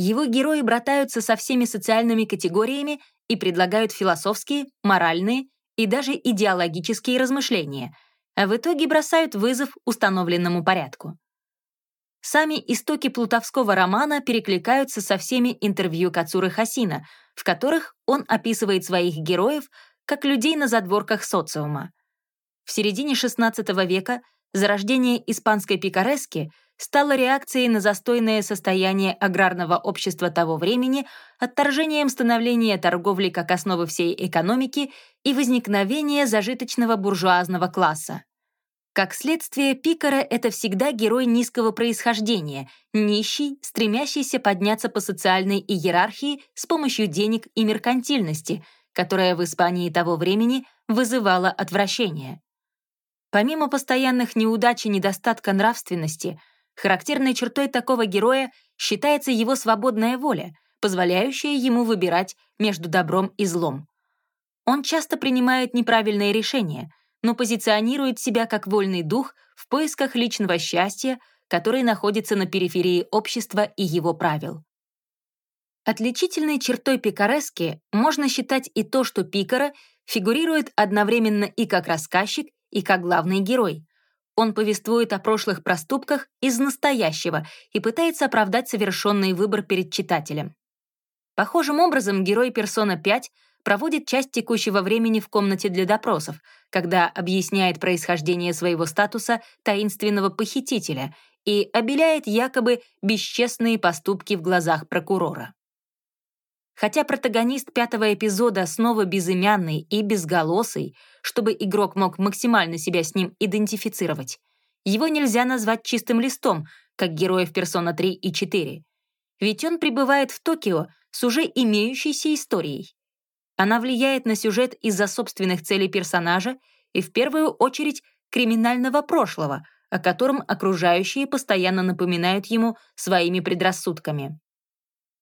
Его герои братаются со всеми социальными категориями и предлагают философские, моральные и даже идеологические размышления, а в итоге бросают вызов установленному порядку. Сами истоки плутовского романа перекликаются со всеми интервью Кацуры Хасина, в которых он описывает своих героев как людей на задворках социума. В середине XVI века зарождение испанской пикарески стало реакцией на застойное состояние аграрного общества того времени, отторжением становления торговли как основы всей экономики и возникновения зажиточного буржуазного класса. Как следствие, Пикара — это всегда герой низкого происхождения, нищий, стремящийся подняться по социальной иерархии с помощью денег и меркантильности, которая в Испании того времени вызывала отвращение. Помимо постоянных неудач и недостатка нравственности, характерной чертой такого героя считается его свободная воля, позволяющая ему выбирать между добром и злом. Он часто принимает неправильные решения, но позиционирует себя как вольный дух в поисках личного счастья, который находится на периферии общества и его правил. Отличительной чертой пикарески можно считать и то, что Пикара фигурирует одновременно и как рассказчик, и как главный герой. Он повествует о прошлых проступках из настоящего и пытается оправдать совершенный выбор перед читателем. Похожим образом герой «Персона 5» проводит часть текущего времени в комнате для допросов, когда объясняет происхождение своего статуса таинственного похитителя и обеляет якобы бесчестные поступки в глазах прокурора. Хотя протагонист пятого эпизода снова безымянный и безголосый, чтобы игрок мог максимально себя с ним идентифицировать, его нельзя назвать чистым листом, как героев Persona 3 и 4. Ведь он пребывает в Токио с уже имеющейся историей. Она влияет на сюжет из-за собственных целей персонажа и в первую очередь криминального прошлого, о котором окружающие постоянно напоминают ему своими предрассудками.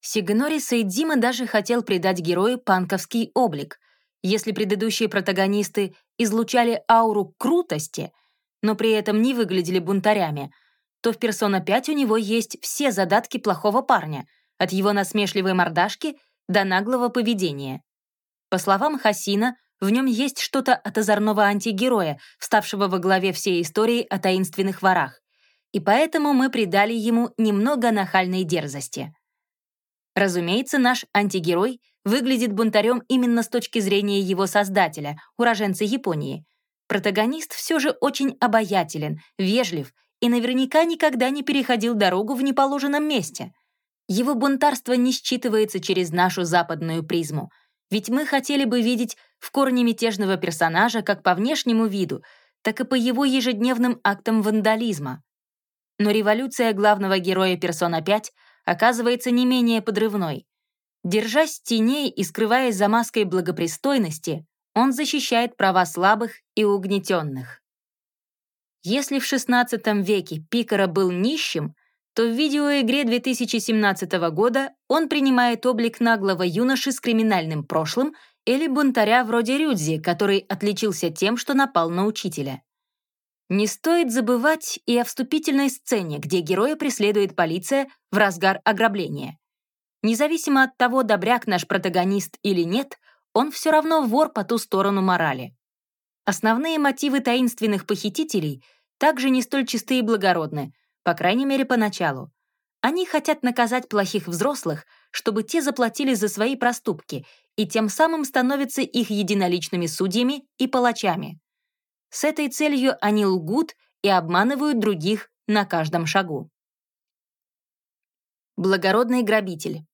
Сигнори Сейдзима даже хотел придать герою панковский облик. Если предыдущие протагонисты излучали ауру крутости, но при этом не выглядели бунтарями, то в «Персона 5» у него есть все задатки плохого парня, от его насмешливой мордашки до наглого поведения. По словам Хасина, в нем есть что-то от озорного антигероя, вставшего во главе всей истории о таинственных ворах. И поэтому мы придали ему немного нахальной дерзости. Разумеется, наш антигерой выглядит бунтарем именно с точки зрения его создателя, уроженца Японии. Протагонист все же очень обаятелен, вежлив и наверняка никогда не переходил дорогу в неположенном месте. Его бунтарство не считывается через нашу западную призму, ведь мы хотели бы видеть в корне мятежного персонажа как по внешнему виду, так и по его ежедневным актам вандализма. Но революция главного героя «Персона 5» оказывается не менее подрывной. Держась теней и скрываясь за маской благопристойности, он защищает права слабых и угнетенных. Если в XVI веке Пикара был нищим, то в видеоигре 2017 года он принимает облик наглого юноши с криминальным прошлым или бунтаря вроде Рюдзи, который отличился тем, что напал на учителя. Не стоит забывать и о вступительной сцене, где героя преследует полиция в разгар ограбления. Независимо от того, добряк наш протагонист или нет, он все равно вор по ту сторону морали. Основные мотивы таинственных похитителей также не столь чистые и благородны, по крайней мере, поначалу. Они хотят наказать плохих взрослых, чтобы те заплатили за свои проступки и тем самым становятся их единоличными судьями и палачами. С этой целью они лгут и обманывают других на каждом шагу. Благородный грабитель.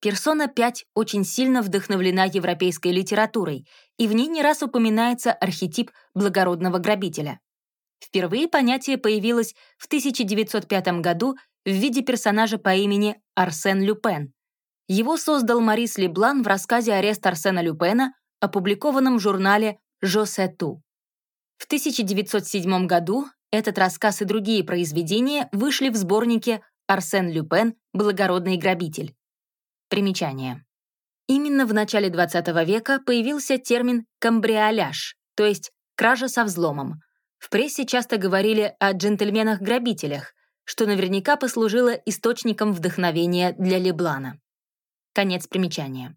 Персона 5 очень сильно вдохновлена европейской литературой, и в ней не раз упоминается архетип благородного грабителя. Впервые понятие появилось в 1905 году в виде персонажа по имени Арсен Люпен. Его создал Марис Леблан в рассказе «Арест Арсена Люпена» опубликованном в журнале «Жосету». В 1907 году этот рассказ и другие произведения вышли в сборнике «Арсен Люпен. Благородный грабитель». Примечание. Именно в начале XX века появился термин «камбриоляж», то есть «кража со взломом». В прессе часто говорили о джентльменах-грабителях, что наверняка послужило источником вдохновения для Леблана. Конец примечания.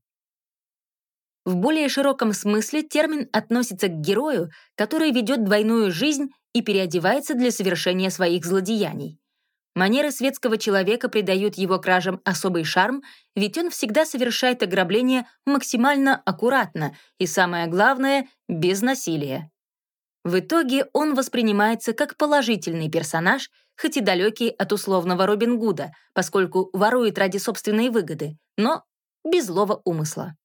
В более широком смысле термин относится к герою, который ведет двойную жизнь и переодевается для совершения своих злодеяний. Манеры светского человека придают его кражам особый шарм, ведь он всегда совершает ограбление максимально аккуратно и, самое главное, без насилия. В итоге он воспринимается как положительный персонаж, хоть и далекий от условного Робин Гуда, поскольку ворует ради собственной выгоды, но без злого умысла.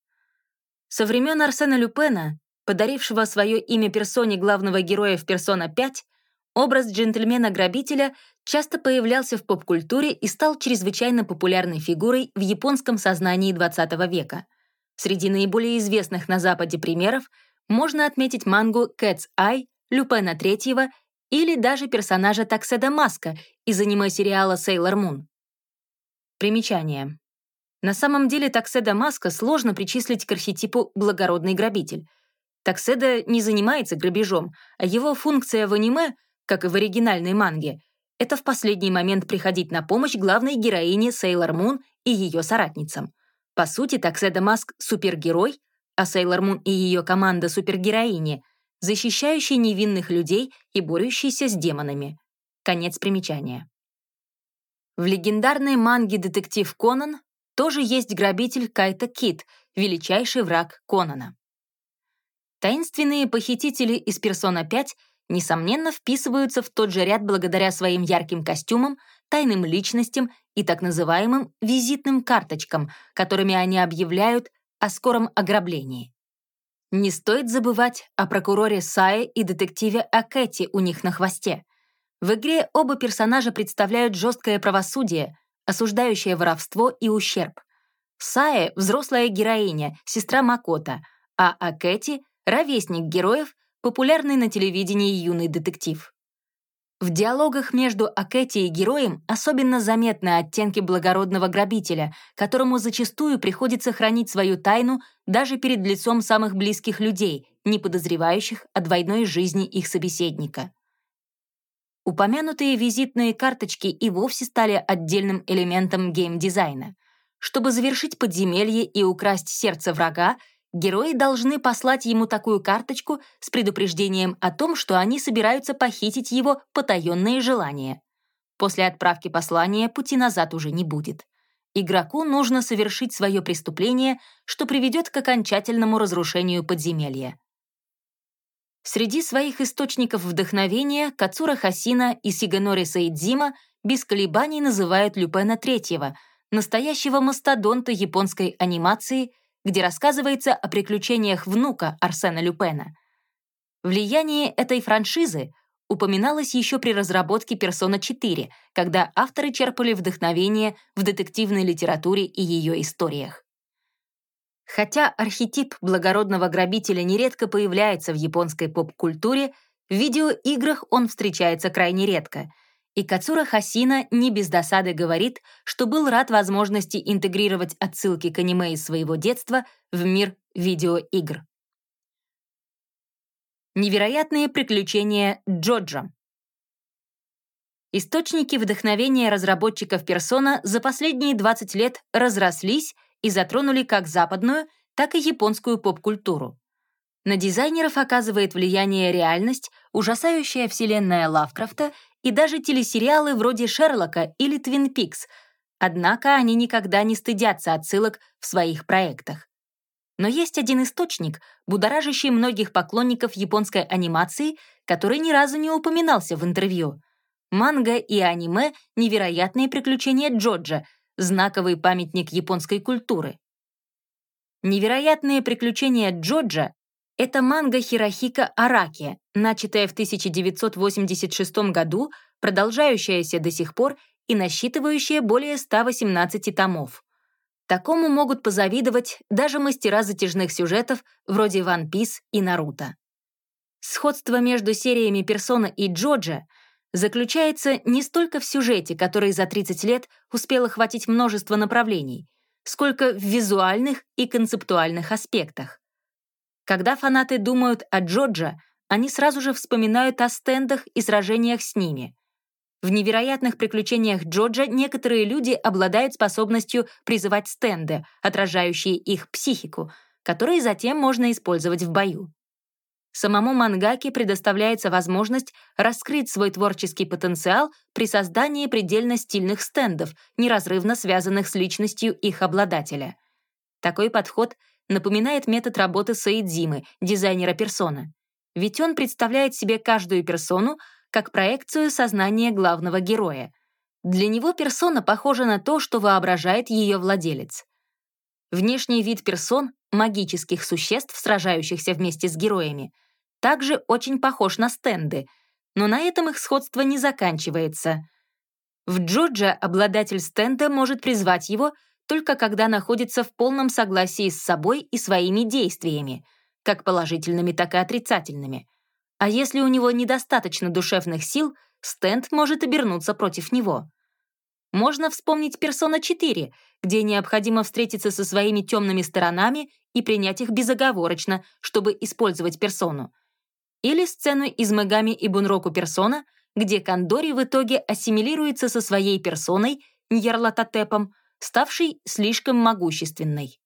Со времен Арсена Люпена, подарившего свое имя персоне главного героя в «Персона 5», образ джентльмена-грабителя часто появлялся в поп-культуре и стал чрезвычайно популярной фигурой в японском сознании XX века. Среди наиболее известных на Западе примеров можно отметить мангу Cat's Eye, Люпена III или даже персонажа Такседа Маска из аниме-сериала Sailor Moon. Примечание. На самом деле Такседа Маска сложно причислить к архетипу «благородный грабитель». Такседа не занимается грабежом, а его функция в аниме, как и в оригинальной манге, это в последний момент приходить на помощь главной героине Сейлор Мун и ее соратницам. По сути, Такседа Маск — супергерой, а Сейлор Мун и ее команда — супергероини, защищающие невинных людей и борющиеся с демонами. Конец примечания. В легендарной манге «Детектив Конан» тоже есть грабитель Кайта Кит, величайший враг Конана. Таинственные похитители из «Персона 5» несомненно вписываются в тот же ряд благодаря своим ярким костюмам, тайным личностям и так называемым визитным карточкам, которыми они объявляют о скором ограблении. Не стоит забывать о прокуроре Сае и детективе Акэти у них на хвосте. В игре оба персонажа представляют жесткое правосудие, осуждающее воровство и ущерб. Сае — взрослая героиня, сестра Макота, а Акэти — ровесник героев, популярный на телевидении юный детектив. В диалогах между Акэти и героем особенно заметны оттенки благородного грабителя, которому зачастую приходится хранить свою тайну даже перед лицом самых близких людей, не подозревающих о двойной жизни их собеседника. Упомянутые визитные карточки и вовсе стали отдельным элементом геймдизайна. Чтобы завершить подземелье и украсть сердце врага, герои должны послать ему такую карточку с предупреждением о том, что они собираются похитить его потаенные желания. После отправки послания пути назад уже не будет. Игроку нужно совершить свое преступление, что приведет к окончательному разрушению подземелья. Среди своих источников вдохновения Кацура Хасина и Сиганори Саидзима без колебаний называют Люпена III, настоящего мастодонта японской анимации, где рассказывается о приключениях внука Арсена Люпена. Влияние этой франшизы упоминалось еще при разработке «Персона 4», когда авторы черпали вдохновение в детективной литературе и ее историях. Хотя архетип благородного грабителя нередко появляется в японской поп-культуре, в видеоиграх он встречается крайне редко. И Кацура Хасина не без досады говорит, что был рад возможности интегрировать отсылки к аниме из своего детства в мир видеоигр. Невероятные приключения Джоджо. Источники вдохновения разработчиков Persona за последние 20 лет разрослись и затронули как западную, так и японскую поп-культуру. На дизайнеров оказывает влияние реальность, ужасающая вселенная Лавкрафта и даже телесериалы вроде «Шерлока» или «Твин Пикс», однако они никогда не стыдятся отсылок в своих проектах. Но есть один источник, будоражащий многих поклонников японской анимации, который ни разу не упоминался в интервью. Манга и аниме «Невероятные приключения Джоджа», знаковый памятник японской культуры. «Невероятные приключения Джоджа» — это манга Хирохика Араки, начатая в 1986 году, продолжающаяся до сих пор и насчитывающая более 118 томов. Такому могут позавидовать даже мастера затяжных сюжетов вроде One Piece и Наруто. Сходство между сериями «Персона» и «Джоджа» заключается не столько в сюжете, который за 30 лет успел охватить множество направлений, сколько в визуальных и концептуальных аспектах. Когда фанаты думают о Джоджа, они сразу же вспоминают о стендах и сражениях с ними. В невероятных приключениях Джоджа некоторые люди обладают способностью призывать стенды, отражающие их психику, которые затем можно использовать в бою. Самому мангаке предоставляется возможность раскрыть свой творческий потенциал при создании предельно стильных стендов, неразрывно связанных с личностью их обладателя. Такой подход напоминает метод работы Саидзимы, дизайнера персоны. Ведь он представляет себе каждую персону как проекцию сознания главного героя. Для него персона похожа на то, что воображает ее владелец. Внешний вид персон, магических существ, сражающихся вместе с героями — также очень похож на стенды, но на этом их сходство не заканчивается. В Джорджа обладатель стенда может призвать его только когда находится в полном согласии с собой и своими действиями, как положительными, так и отрицательными. А если у него недостаточно душевных сил, стенд может обернуться против него. Можно вспомнить «Персона 4», где необходимо встретиться со своими темными сторонами и принять их безоговорочно, чтобы использовать персону или сцену из Мегами и Бунроку Персона, где Кандори в итоге ассимилируется со своей персоной, Ньярлатотепом, ставшей слишком могущественной.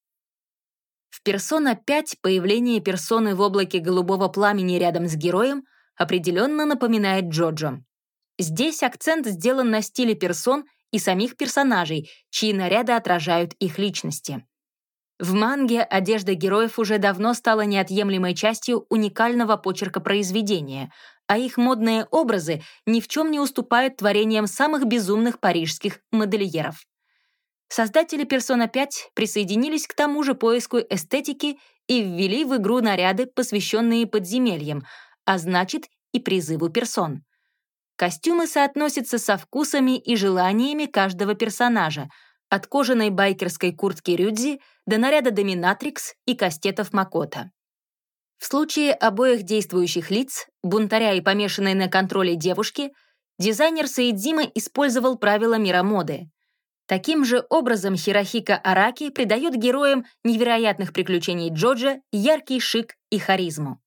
В «Персона 5» появление персоны в облаке голубого пламени рядом с героем определенно напоминает Джоджо. Здесь акцент сделан на стиле персон и самих персонажей, чьи наряды отражают их личности. В манге одежда героев уже давно стала неотъемлемой частью уникального почерка произведения, а их модные образы ни в чем не уступают творениям самых безумных парижских модельеров. Создатели Persona 5 присоединились к тому же поиску эстетики и ввели в игру наряды, посвященные подземельям, а значит и призыву персон. Костюмы соотносятся со вкусами и желаниями каждого персонажа — от кожаной байкерской куртки Рюдзи до наряда доминатрикс и кастетов Макота. В случае обоих действующих лиц, бунтаря и помешанной на контроле девушки, дизайнер Саидзима использовал правила мира моды. Таким же образом Хирохика Араки придает героям невероятных приключений Джоджа яркий шик и харизму.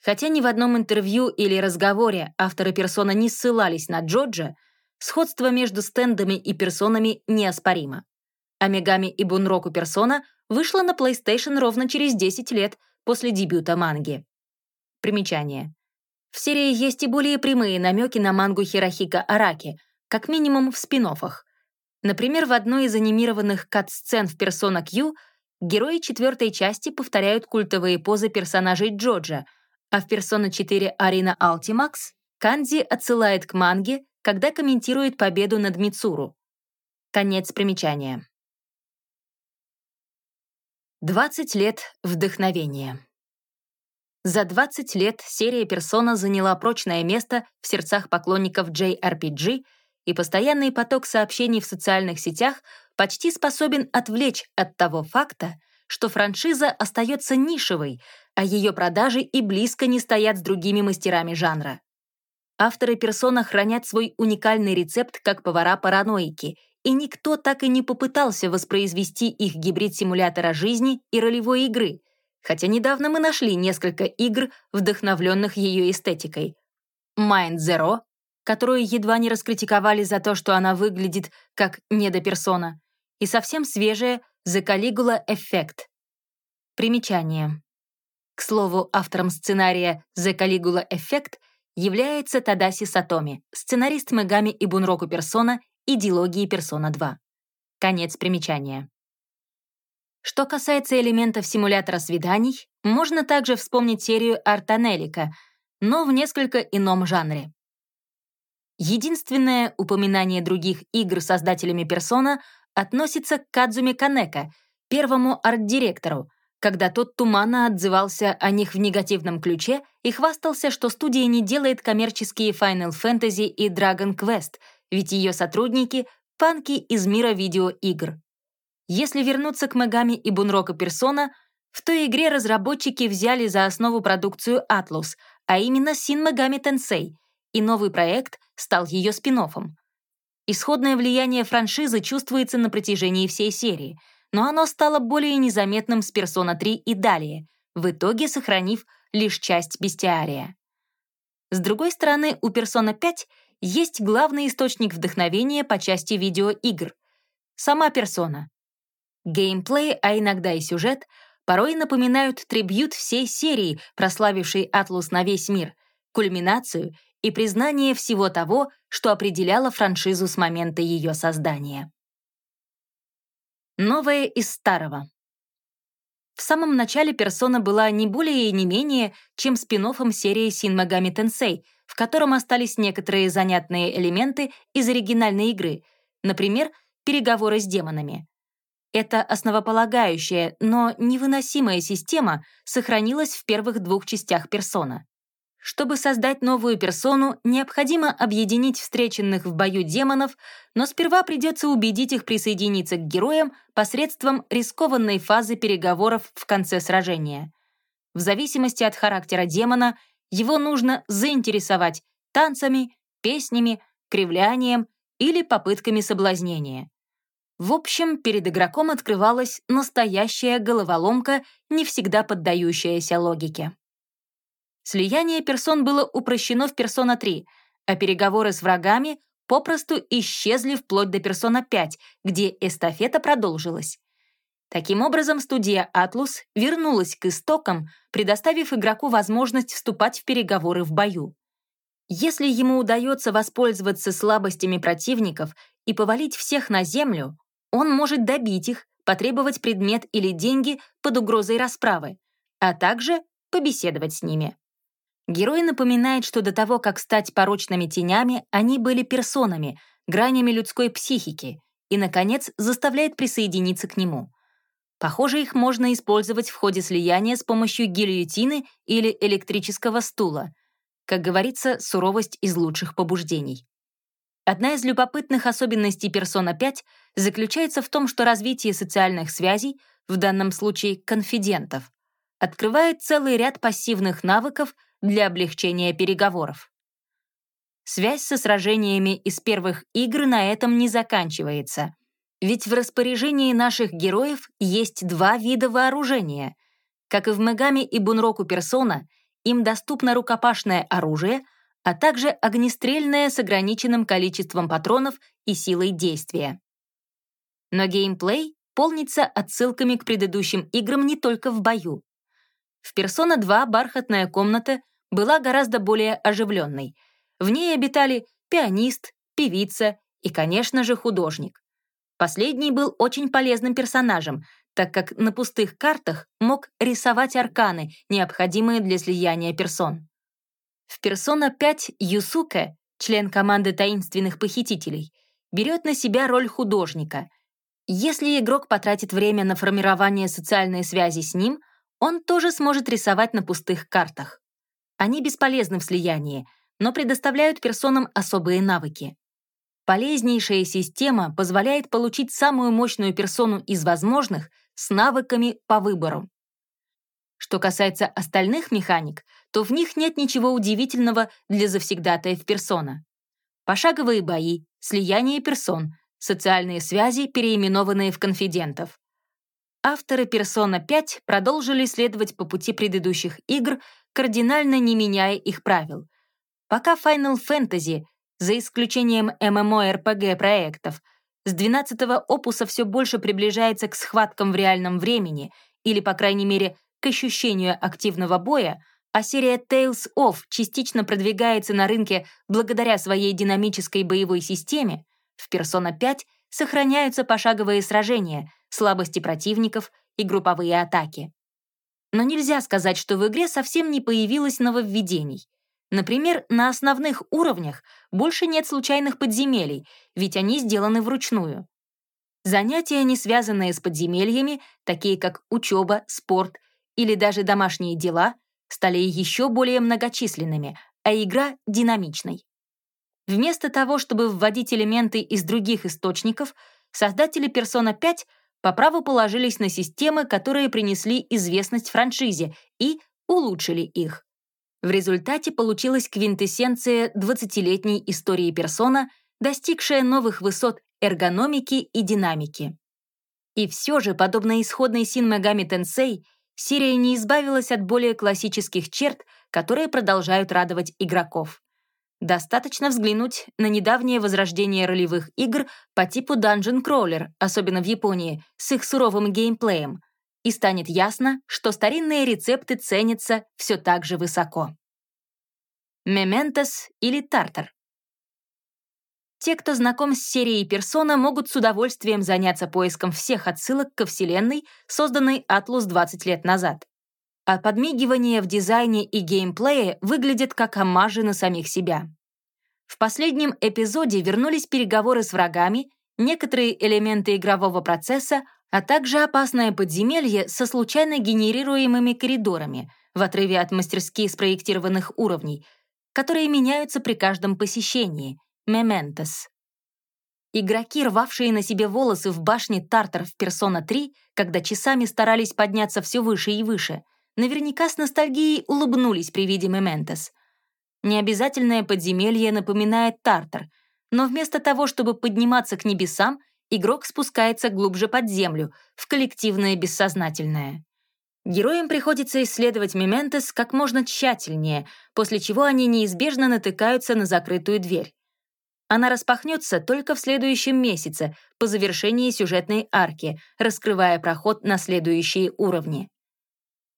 Хотя ни в одном интервью или разговоре авторы персона не ссылались на Джоджа, Сходство между стендами и персонами неоспоримо. Амигами и Бунроку персона вышла на PlayStation ровно через 10 лет после дебюта манги. Примечание. В серии есть и более прямые намеки на мангу Хирохика Араки, как минимум в спин -оффах. Например, в одной из анимированных кат-сцен в Persona Q герои четвертой части повторяют культовые позы персонажей Джоджа, а в Persona 4 Arena Ultimax Канзи отсылает к манге, когда комментирует победу над Мицуру. Конец примечания. 20 лет вдохновения. За 20 лет серия «Персона» заняла прочное место в сердцах поклонников JRPG, и постоянный поток сообщений в социальных сетях почти способен отвлечь от того факта, что франшиза остается нишевой, а ее продажи и близко не стоят с другими мастерами жанра. Авторы персона хранят свой уникальный рецепт как повара-параноики, и никто так и не попытался воспроизвести их гибрид симулятора жизни и ролевой игры, хотя недавно мы нашли несколько игр, вдохновленных ее эстетикой. Mind Zero, которую едва не раскритиковали за то, что она выглядит как недоперсона, и совсем свежая The Caligula Effect. Примечание. К слову, автором сценария The Caligula Effect является Тадаси Сатоми, сценарист Мегами и Бунроку Персона и Дилогии Персона 2. Конец примечания. Что касается элементов симулятора свиданий, можно также вспомнить серию Артанелика, но в несколько ином жанре. Единственное упоминание других игр создателями Персона относится к Кадзуме Канека, первому арт-директору, когда тот туманно отзывался о них в негативном ключе и хвастался, что студия не делает коммерческие Final Fantasy и Dragon Quest, ведь ее сотрудники — панки из мира видеоигр. Если вернуться к Мегами и Бунрока Персона, в той игре разработчики взяли за основу продукцию Atlus, а именно Shin Megami Tensei, и новый проект стал ее спин -оффом. Исходное влияние франшизы чувствуется на протяжении всей серии, но оно стало более незаметным с Persona 3 и далее, в итоге сохранив лишь часть бестиария. С другой стороны, у Persona 5 есть главный источник вдохновения по части видеоигр — сама персона. Геймплей, а иногда и сюжет, порой напоминают трибют всей серии, прославившей Атлус на весь мир, кульминацию и признание всего того, что определяло франшизу с момента ее создания. Новое из старого. В самом начале персона была не более и не менее, чем спин серии Shin Megami Tensei, в котором остались некоторые занятные элементы из оригинальной игры, например, переговоры с демонами. Эта основополагающая, но невыносимая система сохранилась в первых двух частях персона. Чтобы создать новую персону, необходимо объединить встреченных в бою демонов, но сперва придется убедить их присоединиться к героям посредством рискованной фазы переговоров в конце сражения. В зависимости от характера демона, его нужно заинтересовать танцами, песнями, кривлянием или попытками соблазнения. В общем, перед игроком открывалась настоящая головоломка, не всегда поддающаяся логике. Слияние персон было упрощено в Persona 3, а переговоры с врагами попросту исчезли вплоть до Persona 5, где эстафета продолжилась. Таким образом, студия Atlus вернулась к истокам, предоставив игроку возможность вступать в переговоры в бою. Если ему удается воспользоваться слабостями противников и повалить всех на землю, он может добить их, потребовать предмет или деньги под угрозой расправы, а также побеседовать с ними. Герой напоминает, что до того, как стать порочными тенями, они были персонами, гранями людской психики, и, наконец, заставляет присоединиться к нему. Похоже, их можно использовать в ходе слияния с помощью гильотины или электрического стула. Как говорится, суровость из лучших побуждений. Одна из любопытных особенностей Persona 5 заключается в том, что развитие социальных связей, в данном случае конфидентов, открывает целый ряд пассивных навыков — для облегчения переговоров. Связь со сражениями из первых игр на этом не заканчивается, ведь в распоряжении наших героев есть два вида вооружения. Как и в Мегами и Бунроку Персона, им доступно рукопашное оружие, а также огнестрельное с ограниченным количеством патронов и силой действия. Но геймплей полнится отсылками к предыдущим играм не только в бою. В Persona 2 бархатная комната была гораздо более оживленной. В ней обитали пианист, певица и, конечно же, художник. Последний был очень полезным персонажем, так как на пустых картах мог рисовать арканы, необходимые для слияния персон. В Persona 5 Юсуке, член команды таинственных похитителей, берет на себя роль художника. Если игрок потратит время на формирование социальной связи с ним, он тоже сможет рисовать на пустых картах. Они бесполезны в слиянии, но предоставляют персонам особые навыки. Полезнейшая система позволяет получить самую мощную персону из возможных с навыками по выбору. Что касается остальных механик, то в них нет ничего удивительного для завсегдатаев персона. Пошаговые бои, слияние персон, социальные связи, переименованные в конфидентов. Авторы Persona 5 продолжили следовать по пути предыдущих игр, кардинально не меняя их правил. Пока Final Fantasy, за исключением MMORPG проектов, с 12-го опуса все больше приближается к схваткам в реальном времени или, по крайней мере, к ощущению активного боя, а серия Tales of частично продвигается на рынке благодаря своей динамической боевой системе, в Persona 5 сохраняются пошаговые сражения, слабости противников и групповые атаки. Но нельзя сказать, что в игре совсем не появилось нововведений. Например, на основных уровнях больше нет случайных подземелий, ведь они сделаны вручную. Занятия, не связанные с подземельями, такие как учеба, спорт или даже домашние дела, стали еще более многочисленными, а игра — динамичной. Вместо того, чтобы вводить элементы из других источников, создатели Persona 5 по праву положились на системы, которые принесли известность франшизе и улучшили их. В результате получилась квинтэссенция 20-летней истории персона, достигшая новых высот эргономики и динамики. И все же, подобно исходной Син Мегами Тенсей, серия не избавилась от более классических черт, которые продолжают радовать игроков. Достаточно взглянуть на недавнее возрождение ролевых игр по типу Dungeon Crawler, особенно в Японии, с их суровым геймплеем, и станет ясно, что старинные рецепты ценятся все так же высоко. Мементос или Тартар. Те, кто знаком с серией Persona, могут с удовольствием заняться поиском всех отсылок ко вселенной, созданной Atlus 20 лет назад. А подмигивания в дизайне и геймплее выглядят как омажи на самих себя. В последнем эпизоде вернулись переговоры с врагами, некоторые элементы игрового процесса, а также опасное подземелье со случайно генерируемыми коридорами в отрыве от мастерски спроектированных уровней, которые меняются при каждом посещении — Мементос. Игроки, рвавшие на себе волосы в башне Тартар в Персона 3, когда часами старались подняться все выше и выше, наверняка с ностальгией улыбнулись при виде Мементос. Необязательное подземелье напоминает Тартар, но вместо того, чтобы подниматься к небесам, игрок спускается глубже под землю, в коллективное бессознательное. Героям приходится исследовать Мементос как можно тщательнее, после чего они неизбежно натыкаются на закрытую дверь. Она распахнется только в следующем месяце, по завершении сюжетной арки, раскрывая проход на следующие уровни.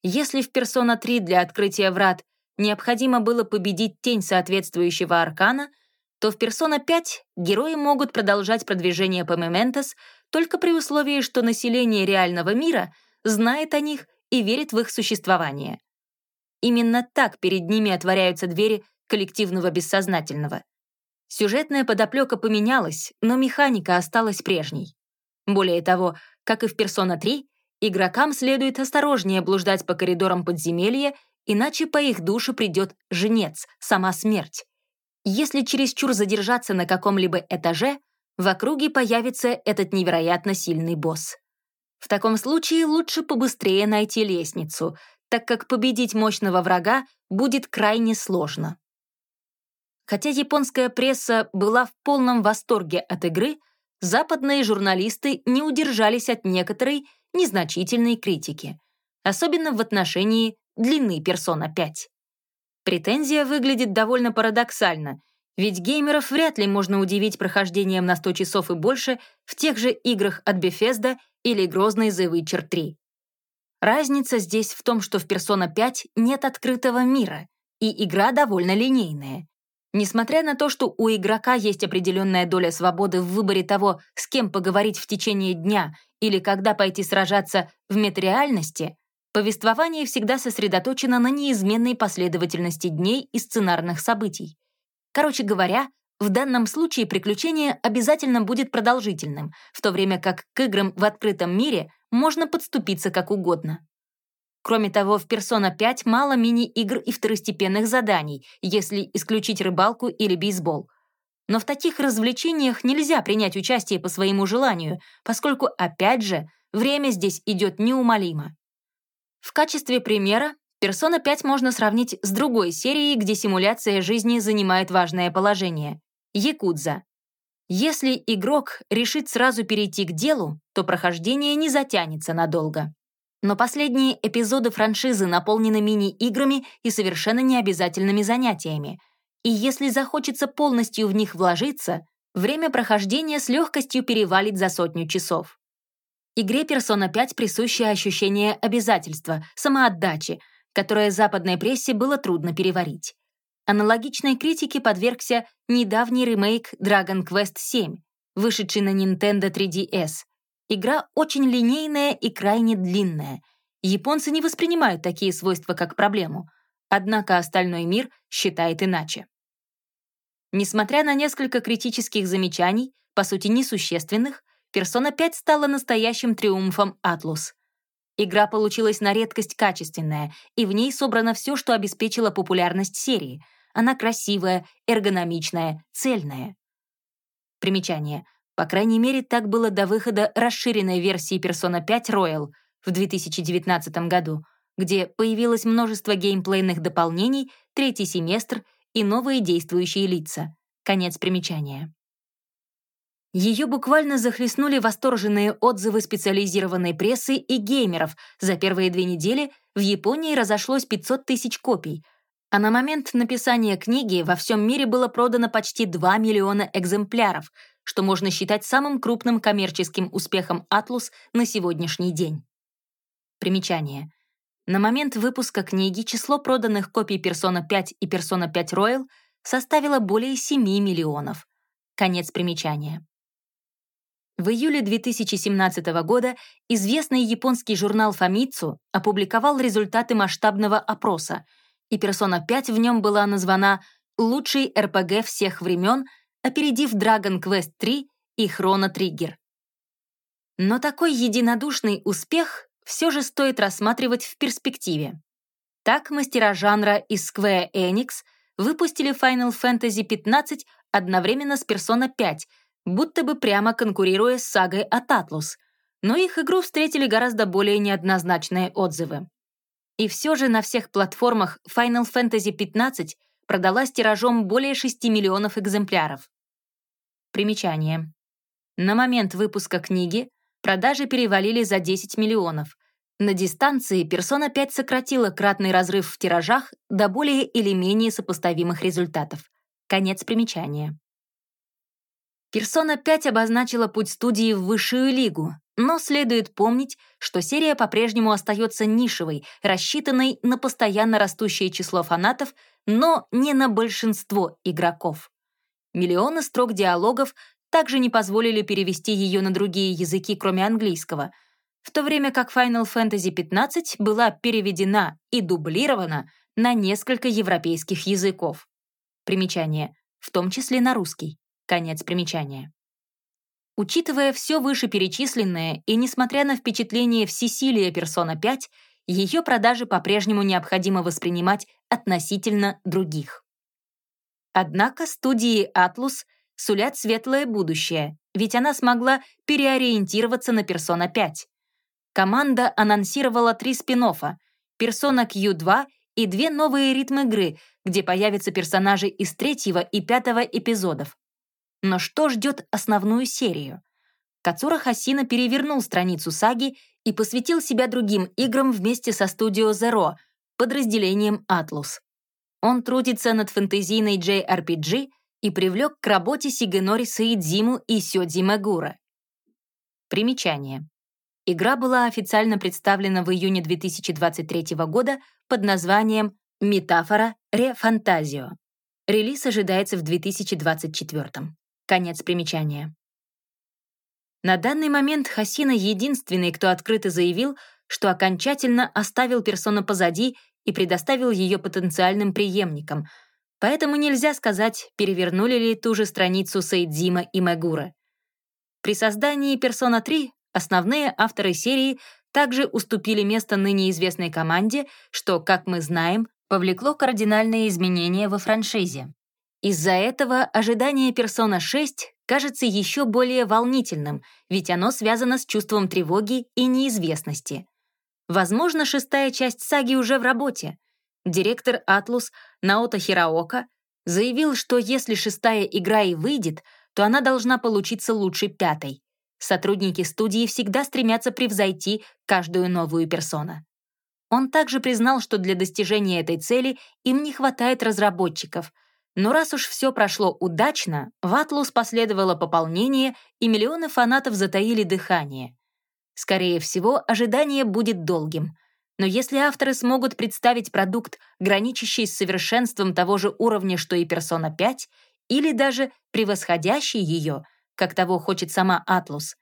Если в Persona 3 для открытия врат необходимо было победить тень соответствующего аркана, то в Persona 5 герои могут продолжать продвижение по Мементос только при условии, что население реального мира знает о них и верит в их существование. Именно так перед ними отворяются двери коллективного бессознательного. Сюжетная подоплека поменялась, но механика осталась прежней. Более того, как и в Persona 3, игрокам следует осторожнее блуждать по коридорам подземелья, иначе по их душе придет женец, сама смерть. Если чересчур задержаться на каком-либо этаже, в округе появится этот невероятно сильный босс. В таком случае лучше побыстрее найти лестницу, так как победить мощного врага будет крайне сложно. Хотя японская пресса была в полном восторге от игры, западные журналисты не удержались от некоторой незначительной критики, особенно в отношении длины Persona 5. Претензия выглядит довольно парадоксально, ведь геймеров вряд ли можно удивить прохождением на 100 часов и больше в тех же играх от Bethesda или грозной The Witcher 3. Разница здесь в том, что в Persona 5 нет открытого мира, и игра довольно линейная. Несмотря на то, что у игрока есть определенная доля свободы в выборе того, с кем поговорить в течение дня или когда пойти сражаться в метареальности, повествование всегда сосредоточено на неизменной последовательности дней и сценарных событий. Короче говоря, в данном случае приключение обязательно будет продолжительным, в то время как к играм в открытом мире можно подступиться как угодно. Кроме того, в Persona 5 мало мини-игр и второстепенных заданий, если исключить рыбалку или бейсбол. Но в таких развлечениях нельзя принять участие по своему желанию, поскольку, опять же, время здесь идет неумолимо. В качестве примера Persona 5 можно сравнить с другой серией, где симуляция жизни занимает важное положение — Якудза. Если игрок решит сразу перейти к делу, то прохождение не затянется надолго. Но последние эпизоды франшизы наполнены мини-играми и совершенно необязательными занятиями. И если захочется полностью в них вложиться, время прохождения с легкостью перевалит за сотню часов. Игре Persona 5 присуще ощущение обязательства, самоотдачи, которое западной прессе было трудно переварить. Аналогичной критике подвергся недавний ремейк Dragon Quest VII, вышедший на Nintendo 3DS. Игра очень линейная и крайне длинная. Японцы не воспринимают такие свойства как проблему, однако остальной мир считает иначе. Несмотря на несколько критических замечаний, по сути несущественных, Persona 5 стала настоящим триумфом Atlus. Игра получилась на редкость качественная, и в ней собрано все, что обеспечило популярность серии. Она красивая, эргономичная, цельная. Примечание. По крайней мере, так было до выхода расширенной версии Persona 5 Royal в 2019 году, где появилось множество геймплейных дополнений, третий семестр и новые действующие лица. Конец примечания. Ее буквально захлестнули восторженные отзывы специализированной прессы и геймеров. За первые две недели в Японии разошлось 500 тысяч копий, а на момент написания книги во всем мире было продано почти 2 миллиона экземпляров, что можно считать самым крупным коммерческим успехом Atlus на сегодняшний день. Примечание. На момент выпуска книги число проданных копий Persona 5 и Persona 5 Royal составило более 7 миллионов. Конец примечания. В июле 2017 года известный японский журнал Famitsu опубликовал результаты масштабного опроса, и Persona 5 в нем была названа лучшей РПГ всех времен, опередив Dragon Quest 3 и Chrono Trigger. Но такой единодушный успех все же стоит рассматривать в перспективе. Так мастера жанра из Square Enix выпустили Final Fantasy XV одновременно с Persona 5 — будто бы прямо конкурируя с сагой от Атлус, но их игру встретили гораздо более неоднозначные отзывы. И все же на всех платформах Final Fantasy XV продалась тиражом более 6 миллионов экземпляров. Примечание. На момент выпуска книги продажи перевалили за 10 миллионов. На дистанции Persona 5 сократила кратный разрыв в тиражах до более или менее сопоставимых результатов. Конец примечания. Персона 5 обозначила путь студии в высшую лигу, но следует помнить, что серия по-прежнему остается нишевой, рассчитанной на постоянно растущее число фанатов, но не на большинство игроков. Миллионы строк диалогов также не позволили перевести ее на другие языки, кроме английского, в то время как Final Fantasy XV была переведена и дублирована на несколько европейских языков. Примечание, в том числе на русский. Конец примечания. Учитывая все вышеперечисленное и несмотря на впечатление всесилия Persona 5, ее продажи по-прежнему необходимо воспринимать относительно других. Однако студии Atlus сулят светлое будущее, ведь она смогла переориентироваться на Persona 5. Команда анонсировала три спин Persona Q2 и две новые ритм игры, где появятся персонажи из третьего и пятого эпизодов. Но что ждет основную серию? Кацура Хасина перевернул страницу саги и посвятил себя другим играм вместе со студио Zero, подразделением Atlus. Он трудится над фэнтезийной JRPG и привлек к работе Сигенори Саидзиму и Сёдзи Магура. Примечание. Игра была официально представлена в июне 2023 года под названием «Метафора Ре Фантазио». Релиз ожидается в 2024. Конец примечания. На данный момент Хасина единственный, кто открыто заявил, что окончательно оставил персону позади и предоставил ее потенциальным преемникам, поэтому нельзя сказать, перевернули ли ту же страницу Сейдзима и Мегура. При создании «Персона 3» основные авторы серии также уступили место ныне известной команде, что, как мы знаем, повлекло кардинальные изменения во франшизе. Из-за этого ожидание Persona 6 кажется еще более волнительным, ведь оно связано с чувством тревоги и неизвестности. Возможно, шестая часть саги уже в работе. Директор Атлус Наото Хираока заявил, что если шестая игра и выйдет, то она должна получиться лучше пятой. Сотрудники студии всегда стремятся превзойти каждую новую персону. Он также признал, что для достижения этой цели им не хватает разработчиков — но раз уж все прошло удачно, в Атлус последовало пополнение, и миллионы фанатов затаили дыхание. Скорее всего, ожидание будет долгим. Но если авторы смогут представить продукт, граничащий с совершенством того же уровня, что и Persona 5, или даже превосходящий ее, как того хочет сама Атлус,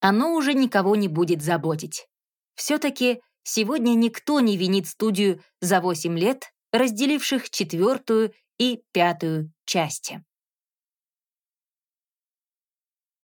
оно уже никого не будет заботить. Все-таки сегодня никто не винит студию за 8 лет, разделивших четвертую и пятую части.